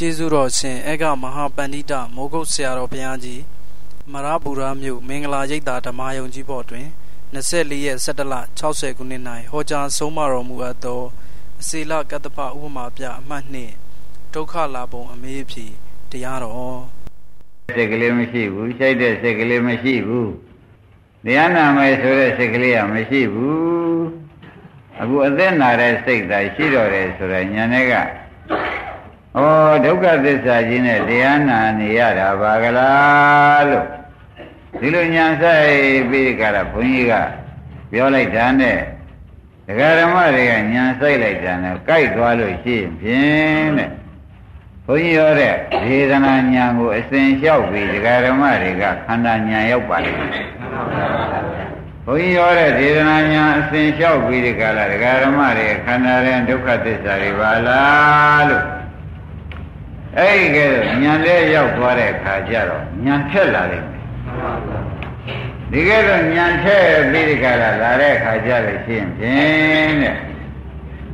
ကျေးဇူးတော်ရှင်အေကမဟာပန္တိတမိုးကုတ်ဆရာတော်ဘုရားကြီးမရပူရာမြို့မင်္ဂလာရိပ်သာဓမ္မယုံကြီးဘော်တွင်24ရက်17လ60ခုနှစ်၌ဟောကြားဆုံးမတော်မူအပ်သောအစီလကတ္တပဥပမာပြအမှတ်နှင့်ဒုက္ခလာပုံအမေးဖြေတရားတော်စိတ်ကလေးမရှိဘူးရှိုက်တဲ့စိတ်ကလေးမရှိဘူးတရားနာမယ်ဆိုတဲ့စိတ်ကလေးကမရှိဘူးအခုအသက်နာတဲ့စိတ်သာရှိတော့တယ်ဆိုတော့ညာနဲ့က ဩဒုက္ခသစ္စာကြီးနဲ့တရားနာနေရတာပါကလားလို့ဒီလိုညာဆိုင်ပြီးကြတာဘုန်းကြီးကပြောလိုက်တာနဲ့ဒကာဓမ္မတွေကညာဆိုင်လိုက်တာနဲ့ကြိုက်သွားလို့ရှိရင်ဖြင့်တဲ့ဘုန်းကြီးရောတဲ့ဒေသနာညာကိုအစဉ်လျှောက်ပြီးဒကာဓမ္မတွေကခန္ဓာညာရောက်ပါလိမ့်မယ်ဘုန်းကြီးရောတဲ့ဒေသနာညာအစဉ်လျှောက်ပြီးဒီကလာဒကာဓမ္မတွေခန္ဓာရဲ့ဒုက္ခသစ္စာတွေပါလားလို့ အဲ့ဒီကဲညာတဲ့ရောက်သွားတဲ့အခါကျတော့ညာထက်လာလိမ့်မယ်ဒီကဲတော့ညာထက်ပြီးဒီကလာလာတဲ့အခါကျလို့ရှိရင်ဖြင့်တဲ့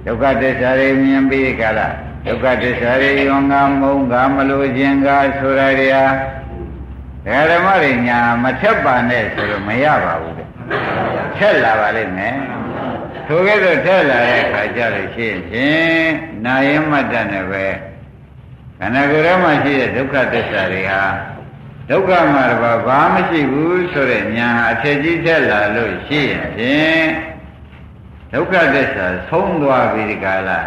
ဒုက္ခသစ္စာတွေမြင်ပြီးဒီကလာဒုက္ခသစ္စာတွေယောငါမုံကမလို့ခြင်းကဆိုရရဓမ္မတွေညာမထက်ပါနဲ့ဆိုလို့မရပါဘူးတဲ့ထက်လာပါလိမ့်မယ်ထိုကဲ့သို့ထက်လာတဲ့အခါကျလို့ရှိရင်နာယမတ္တနဲ့ပဲ ခန္ဓာကိုယ်ထဲမှာရှိတဲ့ဒုက္ခသစ္စာတွေဟာဒုက္ခမှာတော့ဘာမရှိဘူးဆိုတဲ့ညာအထက်ကြီးထက်လာလို့ရှိရင်ဖြင့်ဒုက္ခသစ္စာဆုံးသွားပြီဒီကလာ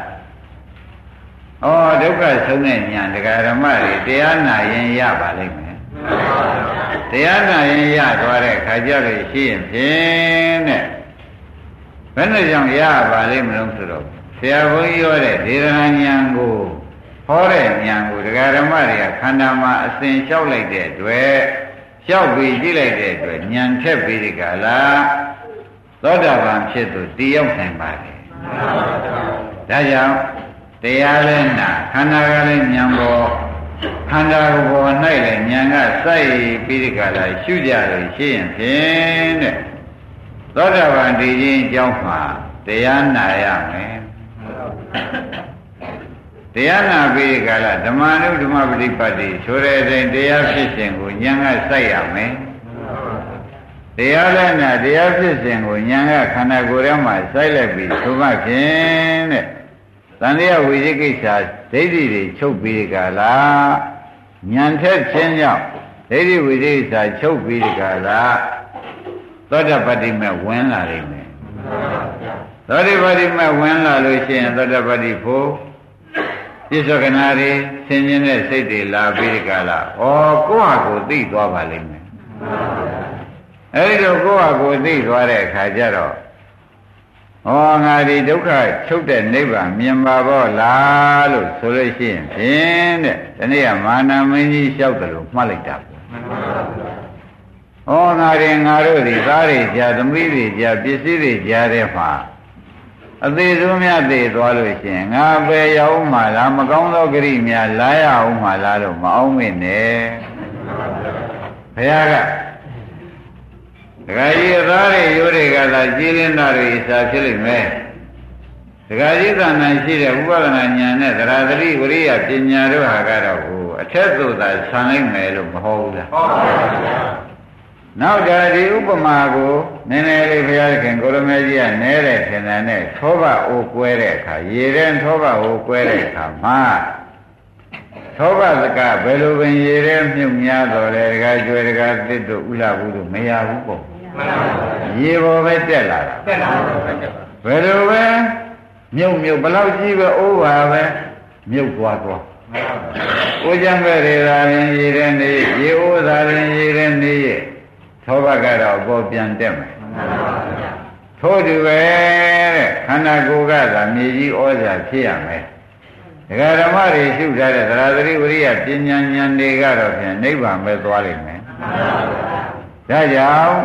ဩဒုက္ခဆုံးတဲ့ညာတရားဓမ္မတွေတရားနာရင်ရပါလိမ့်မယ်တရားနာရင်ရသွားတဲ့ခါကြလို့ရှိရင်ဖြင့်တဲ့ဘယ်နဲ့ကြောင့်ရပါလိမ့်မလို့ဆိုတော့ဆရာဘုန်းကြီးရောတဲ့ဒေသနာဉာဏ်ကို ဟောတဲ့ဉာဏ်ကိုတရားဓမ္မတွေကခန္ဓာမှာအစဉ်လျှောက်လိုက်တဲ့အတွက်လျှောက်ပြီးကြည့်လိုက်တဲ့အတွက်ဉာဏ်ထက်ပြီးဒီကလာသောတာပန်ဖြစ်သူတည်ရောက်နိုင်ပါတယ်ဒါကြောင့်တရားလည်းနာခန္ဓာကလည်းဉာဏ်ပေါ်ခန္ဓာကိုယ်ပေါ်၌လည်းဉာဏ်ကစိုက်ပြီးဒီကလာရှုကြလို့ရှိရင်ဖြင့်တဲ့သောတာပန်တည်ခြင်းအကြောင်းမှာတရားနာရမယ် တရားနာပြီးကြလားဓမ္မနုဓမ္မပฏิပတ်တိဆိုတဲ့အတိုင်းတရားဖြစ်စဉ်ကိုဉာဏ်ကစိုက်ရမယ်တရားလည်းနာတရားဖြစ်စဉ်ကိုဉာဏ်ကခန္ဓာကိုယ်ထဲမှာစိုက်လိုက်ပြီးသို့မှဖြင့်တဲ့တန်တရားဝိသိကိစ္စဒိဋ္ဌိတွေချုပ်ပြီးကြလားဉာဏ်ထက်ခြင်းကြောင့်ဒိဋ္ဌိဝိသိကိစ္စချုပ်ပြီးကြလားသောတပတ္တိမဲ့ဝင်လာလိမ့်မယ်သောတပတ္တိမဲ့ဝင်လာလို့ရှိရင်သောတပတ္တိဖို့ ပြစ္ဆကနာတွေဆင်ញင်တဲ့စိတ်တွေလာပြီးကြလားဩကိုယ့်ဟာကိုယ်သိသွားပါလိမ့်မယ်အဲဒီတော့ကိုယ့်ဟာကိုယ်သိသွားတဲ့အခါကျတော့ဩငါဒီဒုက္ခချုပ်တဲ့နိဗ္ဗာန်မြင်ပါဘောလားလို့ဆိုလို့ရှိရင်ဖြင့်တဲ့ဒီနေ့ကမာနမင်းကြီးလျှောက်တယ်လို့မှတ်လိုက်တာဩငါရင်ငါတို့ဒီသားတွေကြာသမီးတွေကြာပစ္စည်းတွေကြာတဲ့မှာ အသေးဆုံးများသေးသွားလို့ရှိရင်ငါပဲရောက်မှလားမကောင်းသောဂရိများလာရအောင်မှလားလို့မအောင်မင်းနဲ့ဘုရားကဒကာကြီးအသားတွေရိုးတွေကသာကြည်လင်းတာတွေစာဖြစ်လိမ့်မယ်ဒကာကြီးသဏ္ဍာန်ရှိတဲ့ဥပဒနာဉာဏ်နဲ့သရသတိဝရိယပညာတို့ဟာကတော့ဟိုအထက်သို့သာဆံလိုက်မယ်လို့မဟုတ်ဘူးလားဟုတ်ပါဘူး နောက်ကြဒီဥပမာကိုနည်းနည်းလေးဘုရားခင်ကိုရမေကြီးကနဲတဲ့ထင်တယ်နဲ့သောဘအိုကွဲတဲ့အခါရေတဲ့သောဘအိုကွဲတဲ့အခါမှာသောဘစကဘယ်လိုပင်ရေတဲ့မြုပ်များတော်လဲတကားကျွဲတကားတစ်တို့ဥလာဘူးလို့မရဘူးပေါ့ရေပေါ်ပဲတက်လာတာတက်လာဘယ်လိုပဲမြုပ်မြုပ်ဘလောက်ကြီးပဲအိုးပါပဲမြုပ်သွားသွားကိုကြံပဲတွေသာရင်ရေတဲ့နေရေအိုးသာရင်ရေတဲ့နေရဲ့ သောဘကတော့ပေါ်ပြန်တက်မယ်ထို့တူပဲတဲ့ခန္ဓာကိုယ်ကသာမြေကြီးဩဇာဖြစ်ရမယ်ဒကာဓမ္မတွေရှုထားတဲ့သရသတိဝရိယပညာဉာဏ်တွေကတော့ဖြင့်နိဗ္ဗာန်ပဲသွားလိမ့်မယ်ဒါကြောင့်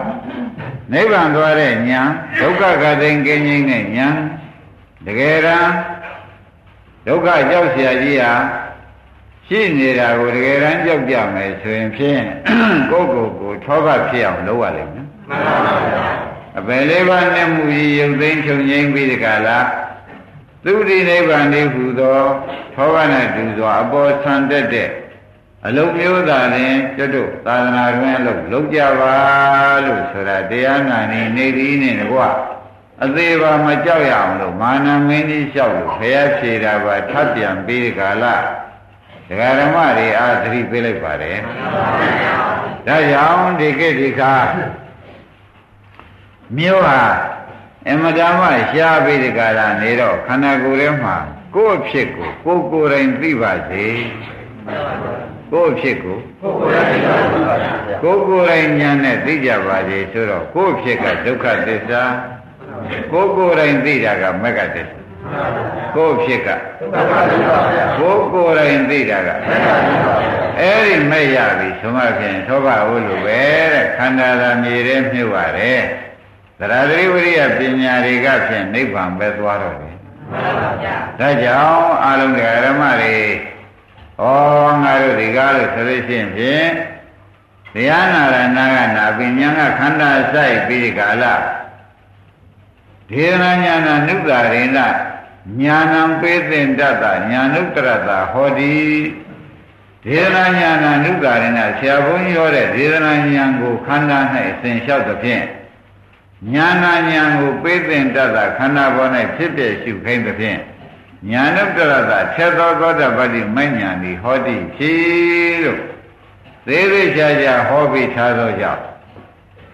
နိဗ္ဗာန်သွားတဲ့ဉာဏ်ဒုက္ခကသိင်ကင်းခြင်းနဲ့ဉာဏ်တကယ်တမ်းဒုက္ခကြောက်เสียကြီးဟာ ရှိနေတာကိုတကယ်တမ်းကြောက်ကြမယ်ဆိုရင်ဖြင့်ကိုယ့်ကိုယ်ကိုထောကဖြစ်အောင်လုပ်ရလိမ့်မယ်မှန်ပါဗျာအပယ်လေးပါးနဲ့မှုကြီးရုပ်သိမ်းချုပ်ငြိမ်းပြီးဒီကလာသုတိနိဗ္ဗာန်ဤဟူသောသောကနဲ့တူစွာအပေါ်ဆန်တက်တဲ့အလုံးမျိုးသာရင်ကျွတ်တို့သာသနာတွင်အလုပ်လုပ်ကြပါလို့ဆိုတာတရားနာနေနေဒီနဲ့ကွာအသေးပါမကြောက်ရအောင်လို့မာနမင်းကြီးလျှောက်လို့ဖျားဖြေတာပါထပ်ပြန်ပြီးကာလ ဒကာဓမ္မတွေအားသတိပေးလိုက်ပါတယ်ဒါကြောင့်ဒီကိဒီခါမြို့ဟာအမတမရှားပြီးဒီကာလနေတော့ခန္ဓာကိုယ်ထဲမှာကိုယ့်အဖြစ်ကိုကိုယ်ကိုယ်တိုင်သိပါစေကိုယ့်အဖြစ်ကိုကိုယ်ကိုယ်တိုင်ဉာဏ်နဲ့သိကြပါစေဆိုတော့ကိုယ့်အဖြစ်ကဒုက္ခသစ္စာကိုယ်ကိုယ်တိုင်သိတာကမဂ္ဂသစ္စာ ကိုယ့်အဖြစ်ကကိုယ်ကိုယ်တိုင်သိတာကအဲ့ဒီမဲ့ရပြီဆိုမှဖြင့်သောဘဝလို့ပဲတဲ့ခန္ဓာသာမြေထဲမြုပ်ရတယ်သရတိဝိရိယပညာတွေကဖြင့်နိဗ္ဗာန်ပဲသွားတော့တယ်မှန်ပါဗျာဒါကြောင့်အာလုံးဓမ္မတွေဩငါတို့ဒီကားလို့ဆိုလို့ရှိရင်ဖြင့်တရားနာရနာကနာပညာကခန္ဓာဆိုင်ပြီးကာလ ဒေသနာညာနာနုတာရိဏညာနံပေသင်တတညာနုတ္တရတဟောတိဒေသနာညာနာနုတာရိဏဆရာဘုန်းကြီးဟောတဲ့ဒေသနာညာကိုခန္ဓာ၌သင်လျှောက်သဖြင့်ညာနာညာကိုပေသင်တတခန္ဓာပေါ်၌ဖြစ်ပြရှုခိုင်းသဖြင့်ညာနုတ္တရတချက်သောသောတပတ္တိမဉ္ဇဏ်ဒီဟောတိဖြေလို့သေးသေးချာချာဟောပြီးထားသောကြောင့်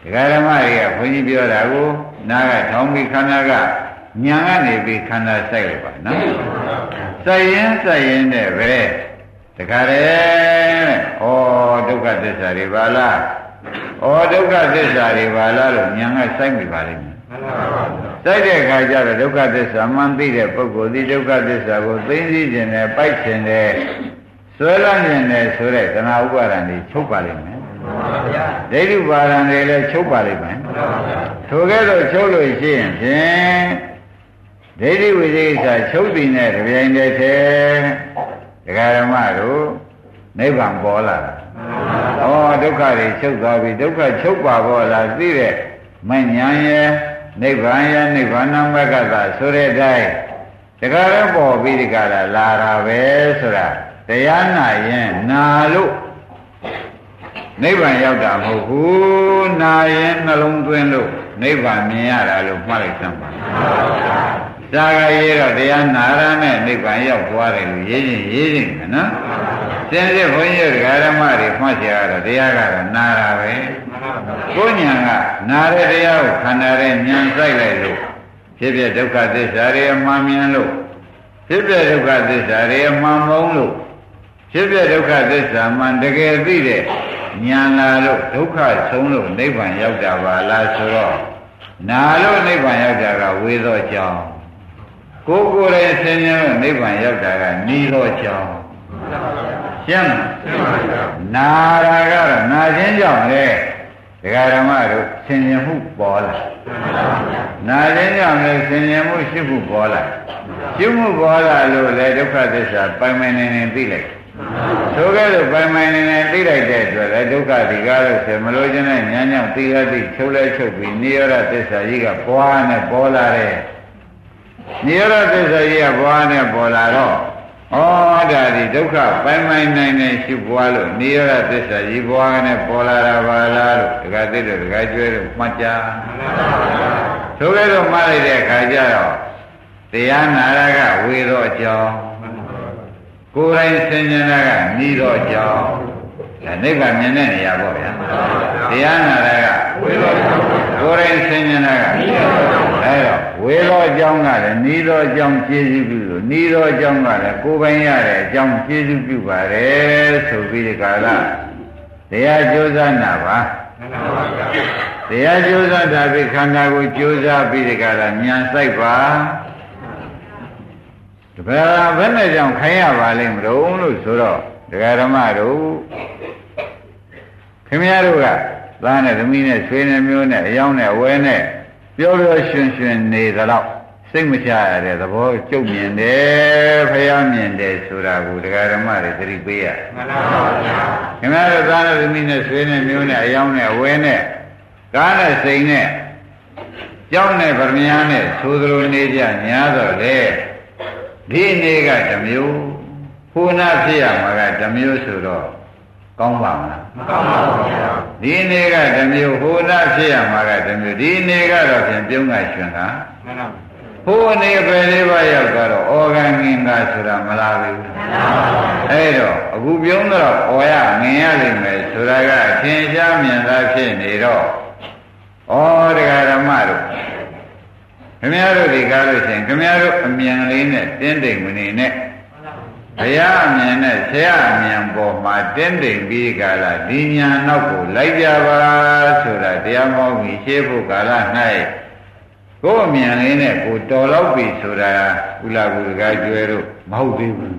ဒကာဓမ္မတွေကဘုန်းကြီးပြောတာကို နားကထောင်းပြီးခန္ဓာကညာကနေပြီးခန္ဓာစိုက်လိုက်ပါနော်စိုက်ရင်စိုက်ရင်နဲ့ပဲတခါတည်းဩဒုက္ခသစ္စာတွေပါလားဩဒုက္ခသစ္စာတွေပါလားလို့ညာကစိုက်မိပါလိမ့်မယ်စိုက်တဲ့အခါကျတော့ဒုက္ခသစ္စာမှန်သိတဲ့ပုဂ္ဂိုလ်ဒီဒုက္ခသစ္စာကိုသိသိခြင်းနဲ့ပိုက်ခြင်းနဲ့ဆွဲလန်းခြင်းနဲ့ဆိုတဲ့သနာဥပါဒံတွေချုပ်ပါလိမ့်မယ် ဒိဋ္ဌိပါဒံတွေလည်းချုပ်ပါလိမ့်မယ်ထိုကဲ့သို့ချုပ်လို့ရှိရင်ဖြင့်ဒိဋ္ဌိဝိသေသချုပ်တည်တဲ့ကြိုင်တဲ့ထဲဒကာဓမ္မတို့နိဗ္ဗာန်ပေါ်လာတာဩဒုက္ခတွေချုပ်သွားပြီဒုက္ခချုပ်ပါပေါ်လာသိတဲ့မဉ္ဇဉ်ရဲ့နိဗ္ဗာန်ရဲ့နိဗ္ဗာန်မဂ္ဂတာဆိုတဲ့အတိုင်းတခါတော့ပေါ်ပြီးဒီကလာလာတာပဲဆိုတာတရားနာရင်နာလို့ နိဗ္ဗာန်ရောက်တာမဟုတ်ဘူးနာရင်နှလုံးသွင်းလို့နိဗ္ဗာန်မြင်ရတာလို့မှတ်လိုက်သမ်းပါသာကရေးတော့တရားနာရနဲ့နိဗ္ဗာန်ရောက်သွားတယ်လို့ရေးချင်းရေးချင်းကနော်စင်စစ်ဘုန်းကြီးတို့ဓမ္မတွေမှတ်ကြရတော့တရားကတော့နာတာပဲကိုညာကနာတဲ့တရားကိုခန္ဓာရဲ့ဉာဏ်စိုက်လိုက်လို့ဖြစ်ဖြစ်ဒုက္ခသစ္စာတွေအမှန်မြင်လို့ဖြစ်ဖြစ်ဒုက္ခသစ္စာတွေအမှန်မုန်းလို့ဖြစ်ဖြစ်ဒုက္ခသစ္စာမှန်တကယ်သိတဲ့ ဉာဏ်လာလို့ဒုက္ခဆုံးလို့နိဗ္ဗာန်ရောက်တာပါလားဆိုတော့နာလို့နိဗ္ဗာန်ရောက်တာကဝေသောကြောင့်ကိုယ်ကိုယ်ရဲ့ဆင်းရဲလို့နိဗ္ဗာန်ရောက်တာကနီးသောကြောင့်ရှင်းနာတာကတော့နာခြင်းကြောင့်လေဒကာဓမ္မတို့ဆင်ញင်မှုပေါ်လာနာခြင်းကြောင့်လေဆင်ញင်မှုရှိမှုပေါ်လာရှိမှုပေါ်လာလို့လေဒုက္ခသစ္စာပိုင်ပိုင်နေနေသိလိုက် ဆိုကြလို့ပိုင်ပိုင်နေနေသိလိုက်တဲ့အတွက်လေဒုက္ခဒီကားလို့ဆိုမလို့ခြင်းနဲ့ညာညောင်သိရသိချုပ်လဲချုပ်ပြီးနိရောဓသစ္စာကြီးကပွားနဲ့ပေါ်လာတဲ့နိရောဓသစ္စာကြီးကပွားနဲ့ပေါ်လာတော့ဩဒါဒီဒုက္ခပိုင်ပိုင်နိုင်နေရှုပွားလို့နိရောဓသစ္စာကြီးပွားနဲ့ပေါ်လာတာပါလားလို့ဒကာသိတို့ဒကာကျွဲတို့မှတ်ကြဆိုကြလို့မှတ်လိုက်တဲ့အခါကျတော့တရားနာရကဝေသောကြောင့် ကိုယ်တိုင်ဆင်ញင်တာကနီးသောကြောင့်ဒါနိဗ္ဗာန်မြင်တဲ့နေရာပေါ့ဗျာတရားနာရကဝေသောကြောင့်ကိုယ်တိုင်ဆင်ញင်တာကနီးသောကြောင့်အဲတော့ဝေသောကြောင့်ကလည်းနီးသောကြောင့်ကျေးဇူးပြုလို့နီးသောကြောင့်ကလည်းကိုယ်ပိုင်ရတဲ့အကြောင်းကျေးဇူးပြုပါတယ်ဆိုပြီးဒီကာလတရားကြိုးစားနာပါတရားကြိုးစားတာပြီးခန္ဓာကိုကြိုးစားပြီးဒီကာလဉာဏ်စိုက်ပါ တပည့်ဘယ်နဲ့ကြောင့်ခိုင်းရပါလိမ့်မလို့လို့ဆိုတော့ဒကာဓမ္မတို့ခင်ဗျားတို့ကသားနဲ့သမီးနဲ့ဆွေနဲ့မျိုးနဲ့အယောင်းနဲ့အဝဲနဲ့ပြောပြောရှင်ရှင်နေသလောက်စိတ်မချရတဲ့သဘောကြုတ်မြင်တယ်ဖယားမြင်တယ်ဆိုတာကိုဒကာဓမ္မတွေသတိပေးရမှန်ပါဗျာခင်ဗျားတို့သားနဲ့သမီးနဲ့ဆွေနဲ့မျိုးနဲ့အယောင်းနဲ့အဝဲနဲ့ကားနဲ့စိန်နဲ့ကြောင်းနဲ့ဗရမ ्या နဲ့သိုးသလိုနေကြညာတော့လေ ဒီနေ့ကတစ်မျိုးဟိုနာဖြစ်ရမှာကတစ်မျိုးဆိုတော့ကောင်းပါမလားမကောင်းပါဘူးဗျာဒီနေ့ကတစ်မျိုးဟိုနာဖြစ်ရမှာကတစ်မျိုးဒီနေ့ကတော့ဖြင့်ပြုံးကရှင်ကမှန်ပါဟိုအနေပဲလေးပါးရောက်တော့ဩဂန်ငင်္ဂဆိုတာမလားဘူးမှန်ပါဘူးအဲ့တော့အခုပြုံးတော့ဩရငင်ရလိမ့်မယ်ဆိုတာကအထင်ရှားမြင်သာဖြစ်နေတော့ဩတရားဓမ္မတို့ ခင်ဗျားတို့ဒီကားလို့ရှိရင်ခင်ဗျားတို့အမြန်လေးနဲ့တင်းတိမ်မနေနဲ့ဘုရားအမြင်နဲ့ဆရာအမြင်ပေါ်မှာတင်းတိမ်ပြီးကာလဒီညာနောက်ကိုလိုက်ကြပါဆိုတာတရားမောပြီးရှင်းဖို့ကာလ၌ကိုယ်အမြင်လေးနဲ့ကိုတော်တော့ပြီဆိုတာကုလကုလကကျွဲတို့မဟုတ်သေးဘူး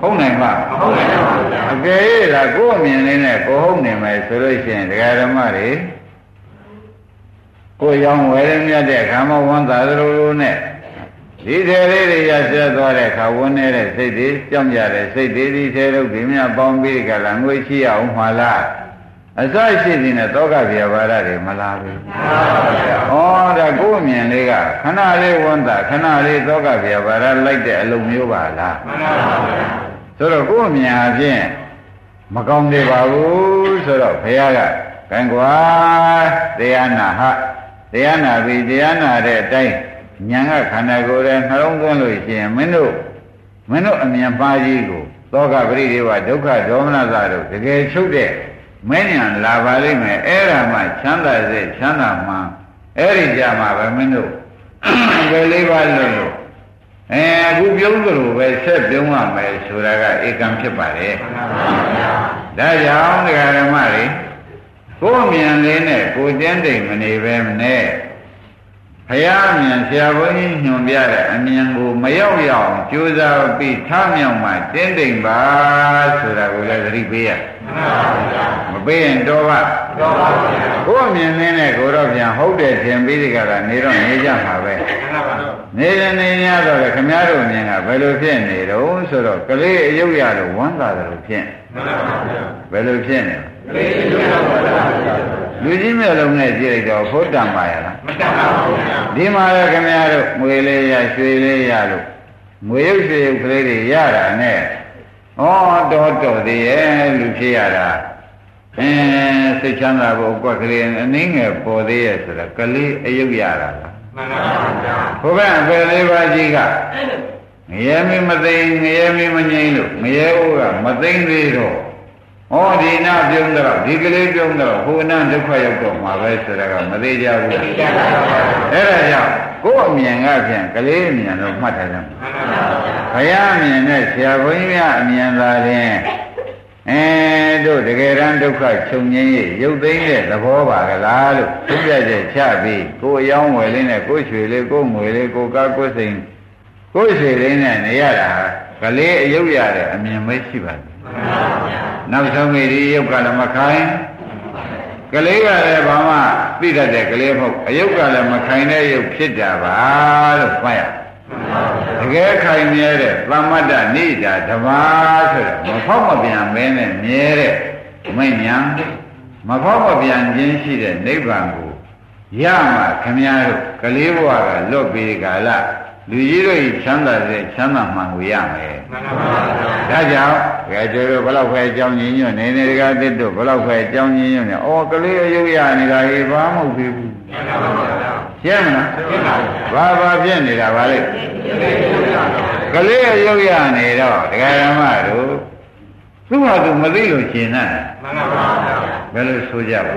ဟုတ်နိုင်ပါဟုတ်နိုင်ပါဘူးအကယ်၍လာကိုယ်အမြင်လေးနဲ့ကိုဟုတ်နေမယ်ဆိုလို့ရှိရင်တရားဓမ္မတွေ ကိုယ်ရောင်းဝယ်ရမြတ်တဲ့ခါမဝန်းသာသလိုလိုနဲ့ဒီထဲလေးတွေရဆက်သွားတဲ့ခါဝန်းနေတဲ့စိတ်တွေကြောက်ကြတဲ့စိတ်တွေဒီထဲတို့ဒီမြပေါင်းပြီးကြလားငွေချီအောင်မှာလားအစရှိနေတဲ့သောကဗျာပါဒတွေမလားဘူးမှန်ပါဗျာဩဒါကိုယ်မြင်လေးကခဏလေးဝန်းတာခဏလေးသောကဗျာပါဒလိုက်တဲ့အလုံးမျိုးပါလားမှန်ပါဗျာဆိုတော့ကိုယ်မြင်အဖြစ်မကောင်းသေးပါဘူးဆိုတော့ဘုရားကကံကွာတရားနာဟ တရားနာပြီတရားနာတဲ့အတိုင်းဉာဏ်ကခန္ဓာကိုယ်ရဲ့နှလုံးသွင်းလို့ရှိရင်မင်းတို့မင်းတို့အမြင်ပါးကြီးကိုသောကပရိဒေဝဒုက္ခဒေါမနသတို့တကယ်ချုပ်တဲ့မင်းညာလာပါလိမ့်မယ်အဲ့ဒါမှချမ်းသာစေချမ်းသာမှအဲ့ဒီကြမှာပဲမင်းတို့ဘယ်လေးပါလို့လို့အဲအခုပြုံးသလိုပဲဆက်ပြုံးရမယ်ဆိုတာကဧကံဖြစ်ပါတယ်ဒါကြောင့်ဒကာဓမ္မတွေ ကိုယ်မြန်လေးနဲ့ကိုတင်းတိမ်မနေပဲမနဲ့ဘုရားမြန်ဆရာဘုန်းကြီးညွှန်ပြတဲ့အမြင်ကိုမရောက်ရအောင်ကြိုးစားပြီးထားမြောက်မှတင်းတိမ်ပါဆိုတာကိုလည်းသတိပေးရမပေးရင်တော့ပါတော့ပါကိုယ်မြင်နေတဲ့ကိုတော့ပြန်ဟုတ်တယ်ထင်ပြီးဒီကလာနေတော့နေကြမှာပဲနေရနေရတော့လေခမည်းတော်မြင်ကဘယ်လိုဖြစ်နေတော့ဆိုတော့ကလေးအယုတ်ရလို့ဝမ်းသာတယ်လို့ဖြစ်ဘယ်လိုဖြစ်နေလူ ကြီးမျက်လုံးနဲ့ကြည့်လိုက်တော့ဖို့တန်ပါရလားမတန်ပါဘူးဒီမှာလည်းခင်ဗျားတို့ငွေလေးရရွှေလေးရလို့ငွေရုပ်ရွှေရုပ်ကလေးတွေရတာနဲ့ဩတော်တော်သေးရဲ့လူဖြစ်ရတာအင်းစိတ်ချမ်းသာဖို့အကွက်ကလေးအနည်းငယ်ပေါ်သေးရဲ့ဆိုတော့ကလေးအယုတ်ရတာလားမှန်ပါဗျာဘုရားအပယ်လေးပါးကြီးကငရဲမင်းမသိငရဲမင်းမငိမ့်လို့ငရဲဦးကမသိသေးတော့ ဟောဒီနာပြုံးတော့ဒီကလေးပြုံးတော့ဟိုနာဒုက္ခရောက်တော့မှာပဲဆိုတာကမသေးကြဘူးအဲ့ဒါကြောင့်ကိုယ်အမြင်ကဖြင့်ကလေးအမြင်တော့မှတ်ထားကြမှာဘုရားအမြင်နဲ့ဆရာဘုန်းကြီးများအမြင်သာရင်အဲတို့တကယ်တမ်းဒုက္ခချုပ်ငြိမ်းရရုပ်သိမ်းတဲ့သဘောပါကလားလို့သူပြချက်ချပြီးကိုယ်ရောင်းဝယ်လေးနဲ့ကိုယ်ရွှေလေးကိုယ်ငွေလေးကိုယ်ကားကိုယ်စိန်ကိုယ်ရွှေလေးနဲ့နေရတာကလေးအယုတ်ရတဲ့အမြင်မရှိပါဘူး နောက်ဆုံးမိဒီယုတ်ကလည်းမခိုင်းကလေးကလည်းဘာမှသိတတ်တဲ့ကလေးမဟုတ်အယုတ်ကလည်းမခိုင်းတဲ့ယုတ်ဖြစ်တာပါလို့ဖတ်ရတကယ်ခိုင်မြဲတဲ့သမတ္တနေတာဓမ္မဆိုတဲ့မဖောက်မပြန်မင်းနဲ့မြဲတဲ့မိညာမဖောက်မပြန်ခြင်းရှိတဲ့နိဗ္ဗာန်ကိုရမှခမည်းတော်ကလေးဘဝကလွတ်ပြီးကာလလူကြီးတို့ဤချမ်းသာတဲ့ချမ်းသာမှန်ကိုရမယ်မှန်ပါပါဒါကြောင့် ကဲကျတို့ဘလောက်ပဲအကြောင်းညင်ညွတ်နေနေတကားတစ်တို့ဘလောက်ပဲအကြောင်းညင်ညွတ်နေအော်ကလေးအယုတ်ရနေတာဟေးဘာမှမဟုတ်ဘူးမှန်ပါပါရှင်းမလားရှင်းပါဘာဘာဖြစ်နေတာဗါလေကလေးအယုတ်ရနေတော့ဒကာဓမ္မတို့သူ့ဟာသူမသိလို့ရှင်းနေတာမှန်ပါပါဘယ်လိုဆိုကြပါ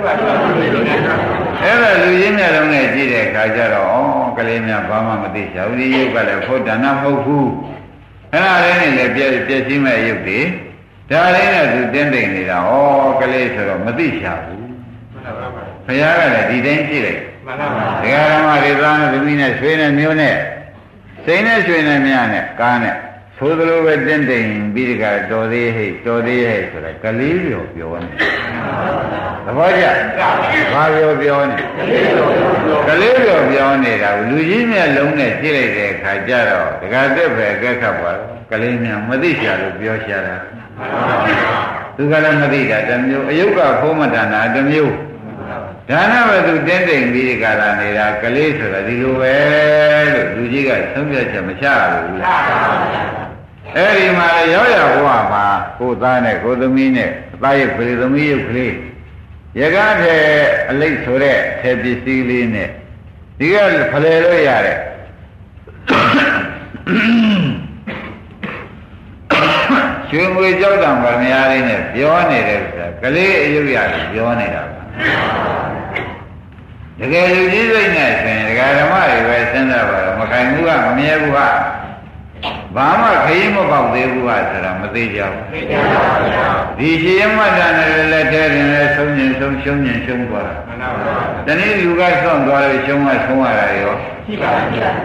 အဲ့ဒါလူရင်းမြတ်လုံးနဲ့ကြည့်တဲ့အခါကျတော့ဩကလေးများဘာမှမသိချဘူးဒီရုပ်ကလည်းဖို့ဒါနမဟုတ်ဘူး အဲ့ဒါလေးနဲ့လည်းပြည့်ပြည့်စည်မဲ့ရုပ်တွေဒါလေးနဲ့သူတင်းတိမ်နေတာဩကလေးဆိုတော့မသိချဘူးဘုရားကလည်းဒီတိုင်းကြည့်လိုက်မှန်ပါပါဒကာရမတွေသားနဲ့သမီးနဲ့ဆွေးနဲ့မျိုးနဲ့စိန်နဲ့ဆွေးနဲ့မြနဲ့ကားနဲ့ ဆိုသလိုပဲတင်းတိမ်ပြီးဒီကတော်သေးဟိတ်တော်သေးဟိတ်ဆိုတာကလေးပြောပြောနေသဘောကျဘာပြောပြောနေကလေးပြောပြောနေတာလူကြီးမြတ်လုံးနဲ့ကြည့်လိုက်တဲ့အခါကျတော့ဒကာတက်ပဲကက်ခတ်ပါကလေးများမသိချလို့ပြောရှာတာသူကလည်းမသိတာတစ်မျိုးအယုတ်ကဖုံးမတန်တာတစ်မျိုးဒါနဘသူတင်းတိမ်ပြီးဒီကလာနေတာကလေးဆိုတာဒီလိုပဲလို့လူကြီးကသုံးပြချက်မချဘူးလား အဲ့ဒီမှာရောက်ရဘဝမှာကိုသားနဲ့ကိုသမီးနဲ့အသားရုပ်ကလေးသမီးရုပ်ကလေးရကားတဲ့အလိတ်ဆိုတဲ့ထေပစ္စည်းလေးနဲ့ဒီကဖလဲလို့ရတယ်ရွှေငွေကြောက်တံဗမယာလေးနဲ့ပြောနေတဲ့ဥစ္စာကလေးအယုတ်ရတယ်ပြောနေတာပါတကယ်လူကြီးစိတ်နဲ့ဆိုရင်ဒကာဓမ္မတွေပဲစဉ်းစားပါတော့မခိုင်ဘူးကမမြဲဘူးက ဘာမှခရီးမပေါက်သေးဘူးကဆိုတာမသေးကြဘူးသိကြပါဘူးဒီရှိရမတ္တနဲ့လက်ထဲတွင်လည်းဆုံးကျင်ဆုံးရှုံးကျင်ရှုံးသွားတာမှန်ပါပါတနည်းလူကဆွန့်သွားလို့ရှုံးကဆုံးရတာရောရှိပါဘူး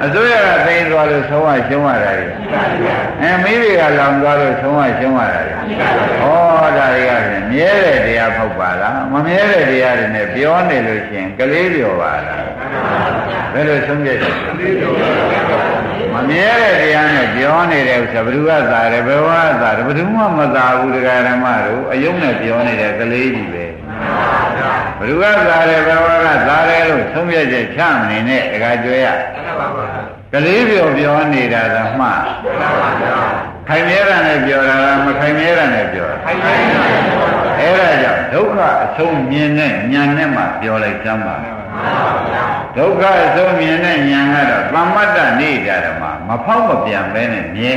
အစိုးရကသိမ်းသွားလို့ဆုံးရရှုံးရတာရောရှိပါဘူးအဲမိတွေကလောင်သွားလို့ဆုံးရရှုံးရတာရောရှိပါဘူးဩဒါတွေကမြဲတဲ့တရားဖောက်ပါလားမမြဲတဲ့တရားတွေနဲ့ပြောနေလို့ရှိရင်ကလေးပြောပါလားဘယ်လိုဆုံးဖြတ်တယ်မမြဲတဲ့တရားနဲ့ပြောနေတဲ့ဥစ္စာဘယ်သူကသာတယ်ဘယ်ဝါသာတယ်ဘယ်သူမှမသာဘူးတရားဓမ္မတို့အယုံနဲ့ပြောနေတဲ့ကလေးကြီးပဲ ဘယ်သူကသာတယ်ဘယ်ဝါကသာတယ်လို့ဆုံးဖြတ်ချက်ချမနေနဲ့တခါကြွေရကလေးပြောပြောနေတာကမှန်ခိုင်မြဲတာနဲ့ပြောတာလားမခိုင်မြဲတာနဲ့ပြောတာခိုင်မြဲတာနဲ့ပြောတာအဲ့ဒါကြောင့်ဒုက္ခအဆုံးမြင်တဲ့ဉာဏ်နဲ့မှပြောလိုက်စမ်းပါဒုက္ခအဆုံးမြင်တဲ့ဉာဏ်ကတော့သမ္မတ္တနေကြတယ်မှာမဖောက်မပြန်ပဲနဲ့မြဲ